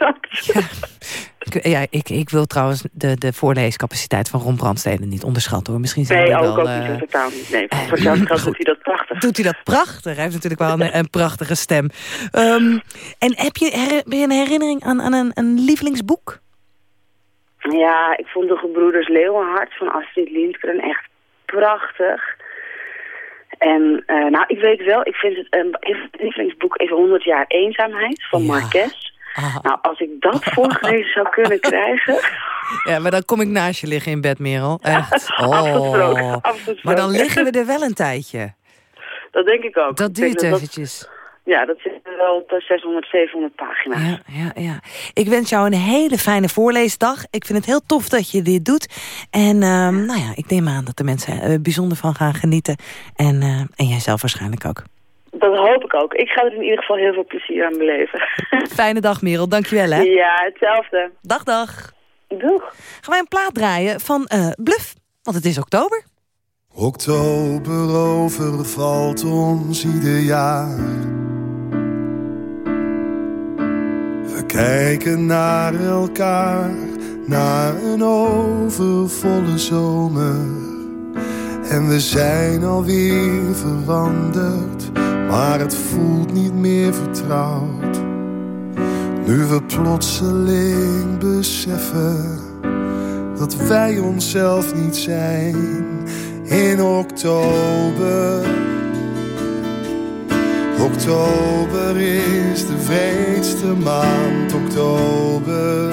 N: exact.
C: Ik, ja, ik, ik wil trouwens de, de voorleescapaciteit van Ron Brandstede niet onderschatten. hoor. Misschien zijn
N: Nee, ook,
C: wel...
N: ook niet
C: eh,
N: totaal niet. Nee, voor hetzelfde geld doet hij dat prachtig.
C: doet hij dat prachtig. Hij heeft natuurlijk wel een, een prachtige stem. Ehm, en heb je, her, heb je een herinnering aan, aan een, een lievelingsboek?
N: Ja, ik vond de gebroeders Leeuwenhart van Astrid Lindgren echt prachtig. En eh, nou, ik weet wel, ik vind het een lievelingsboek even 100 jaar eenzaamheid van Marquez. Nou, als ik dat voorgelezen zou kunnen krijgen... *laughs*
C: Ja, maar dan kom ik naast je liggen in bed, Merel. Echt. *laughs* Oh.
N: afgesproken.
C: Maar dan liggen we er wel een tijdje.
N: Dat denk ik ook.
C: Dat duurt
N: dat-
C: eventjes.
N: Ja, dat zit er wel op eh, 600, 700 pagina's.
C: Ja, ja, ja. Ik wens jou een hele fijne voorleesdag. Ik vind het heel tof dat je dit doet. En ehm, nou ja, ik neem aan dat de mensen er bijzonder van gaan genieten. En, eh, en jij zelf waarschijnlijk ook.
N: Dat hoop ik ook. Ik ga er in ieder geval heel veel plezier aan beleven. *laughs*
C: Fijne dag, Merel. Dankjewel, hè.
N: Ja, hetzelfde.
C: Dag, dag.
N: Doeg.
C: Gaan wij een plaat draaien van eh, Bluff, want het is oktober.
O: Oktober overvalt ons ieder jaar. We kijken naar elkaar, naar een overvolle zomer. En we zijn alweer veranderd, maar het voelt niet meer vertrouwd. Nu we plotseling beseffen dat wij onszelf niet zijn in oktober. Oktober is de vreedste maand, oktober.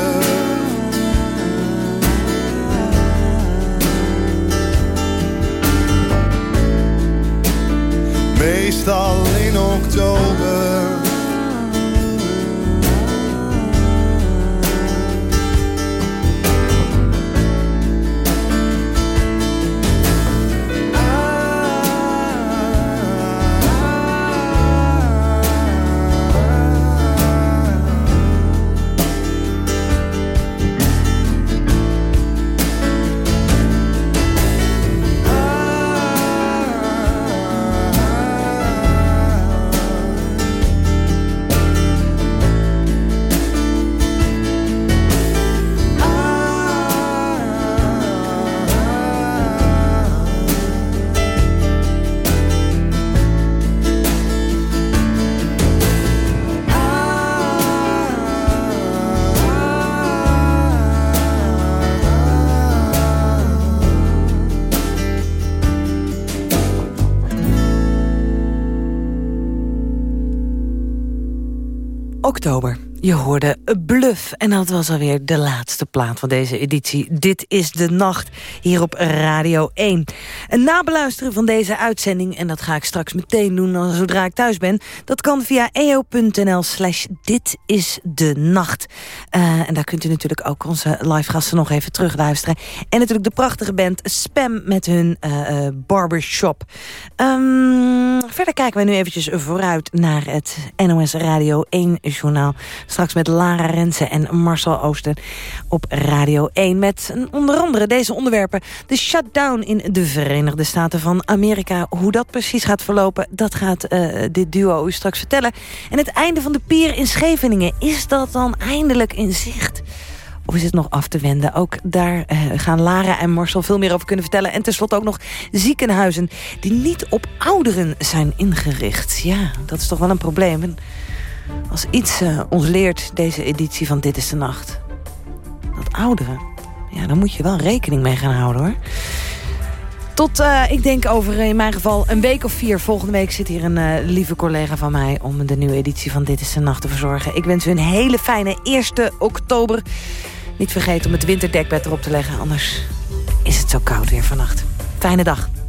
O: Meestal in oktober.
C: Oktober. Je hoorde Bluff. En dat was alweer de laatste plaat van deze editie. Dit is de nacht hier op Radio 1. Een nabeluisteren van deze uitzending... en dat ga ik straks meteen doen zodra ik thuis ben... dat kan via eo.nl slash dit is de nacht. Uh, en daar kunt u natuurlijk ook onze live gasten nog even terugluisteren. En natuurlijk de prachtige band Spam met hun uh, barbershop. Um, verder kijken we nu eventjes vooruit naar het NOS Radio 1 journaal. Straks met Lara Rensen en Marcel Oosten op Radio 1. Met onder andere deze onderwerpen. De shutdown in de Verenigde Staten van Amerika. Hoe dat precies gaat verlopen, dat gaat uh, dit duo u straks vertellen. En het einde van de pier in Scheveningen. Is dat dan eindelijk in zicht? Of is het nog af te wenden? Ook daar uh, gaan Lara en Marcel veel meer over kunnen vertellen. En tenslotte ook nog ziekenhuizen die niet op ouderen zijn ingericht. Ja, dat is toch wel een probleem. Als iets uh, ons leert, deze editie van Dit is de Nacht. Dat ouderen, ja, daar moet je wel rekening mee gaan houden hoor. Tot, eh, ik denk over in mijn geval een week of vier. Volgende week zit hier een eh, lieve collega van mij... om de nieuwe editie van Dit is de Nacht te verzorgen. Ik wens u een hele fijne 1 oktober. Niet vergeten om het winterdekbed erop te leggen, anders is het zo koud weer vannacht. Fijne dag.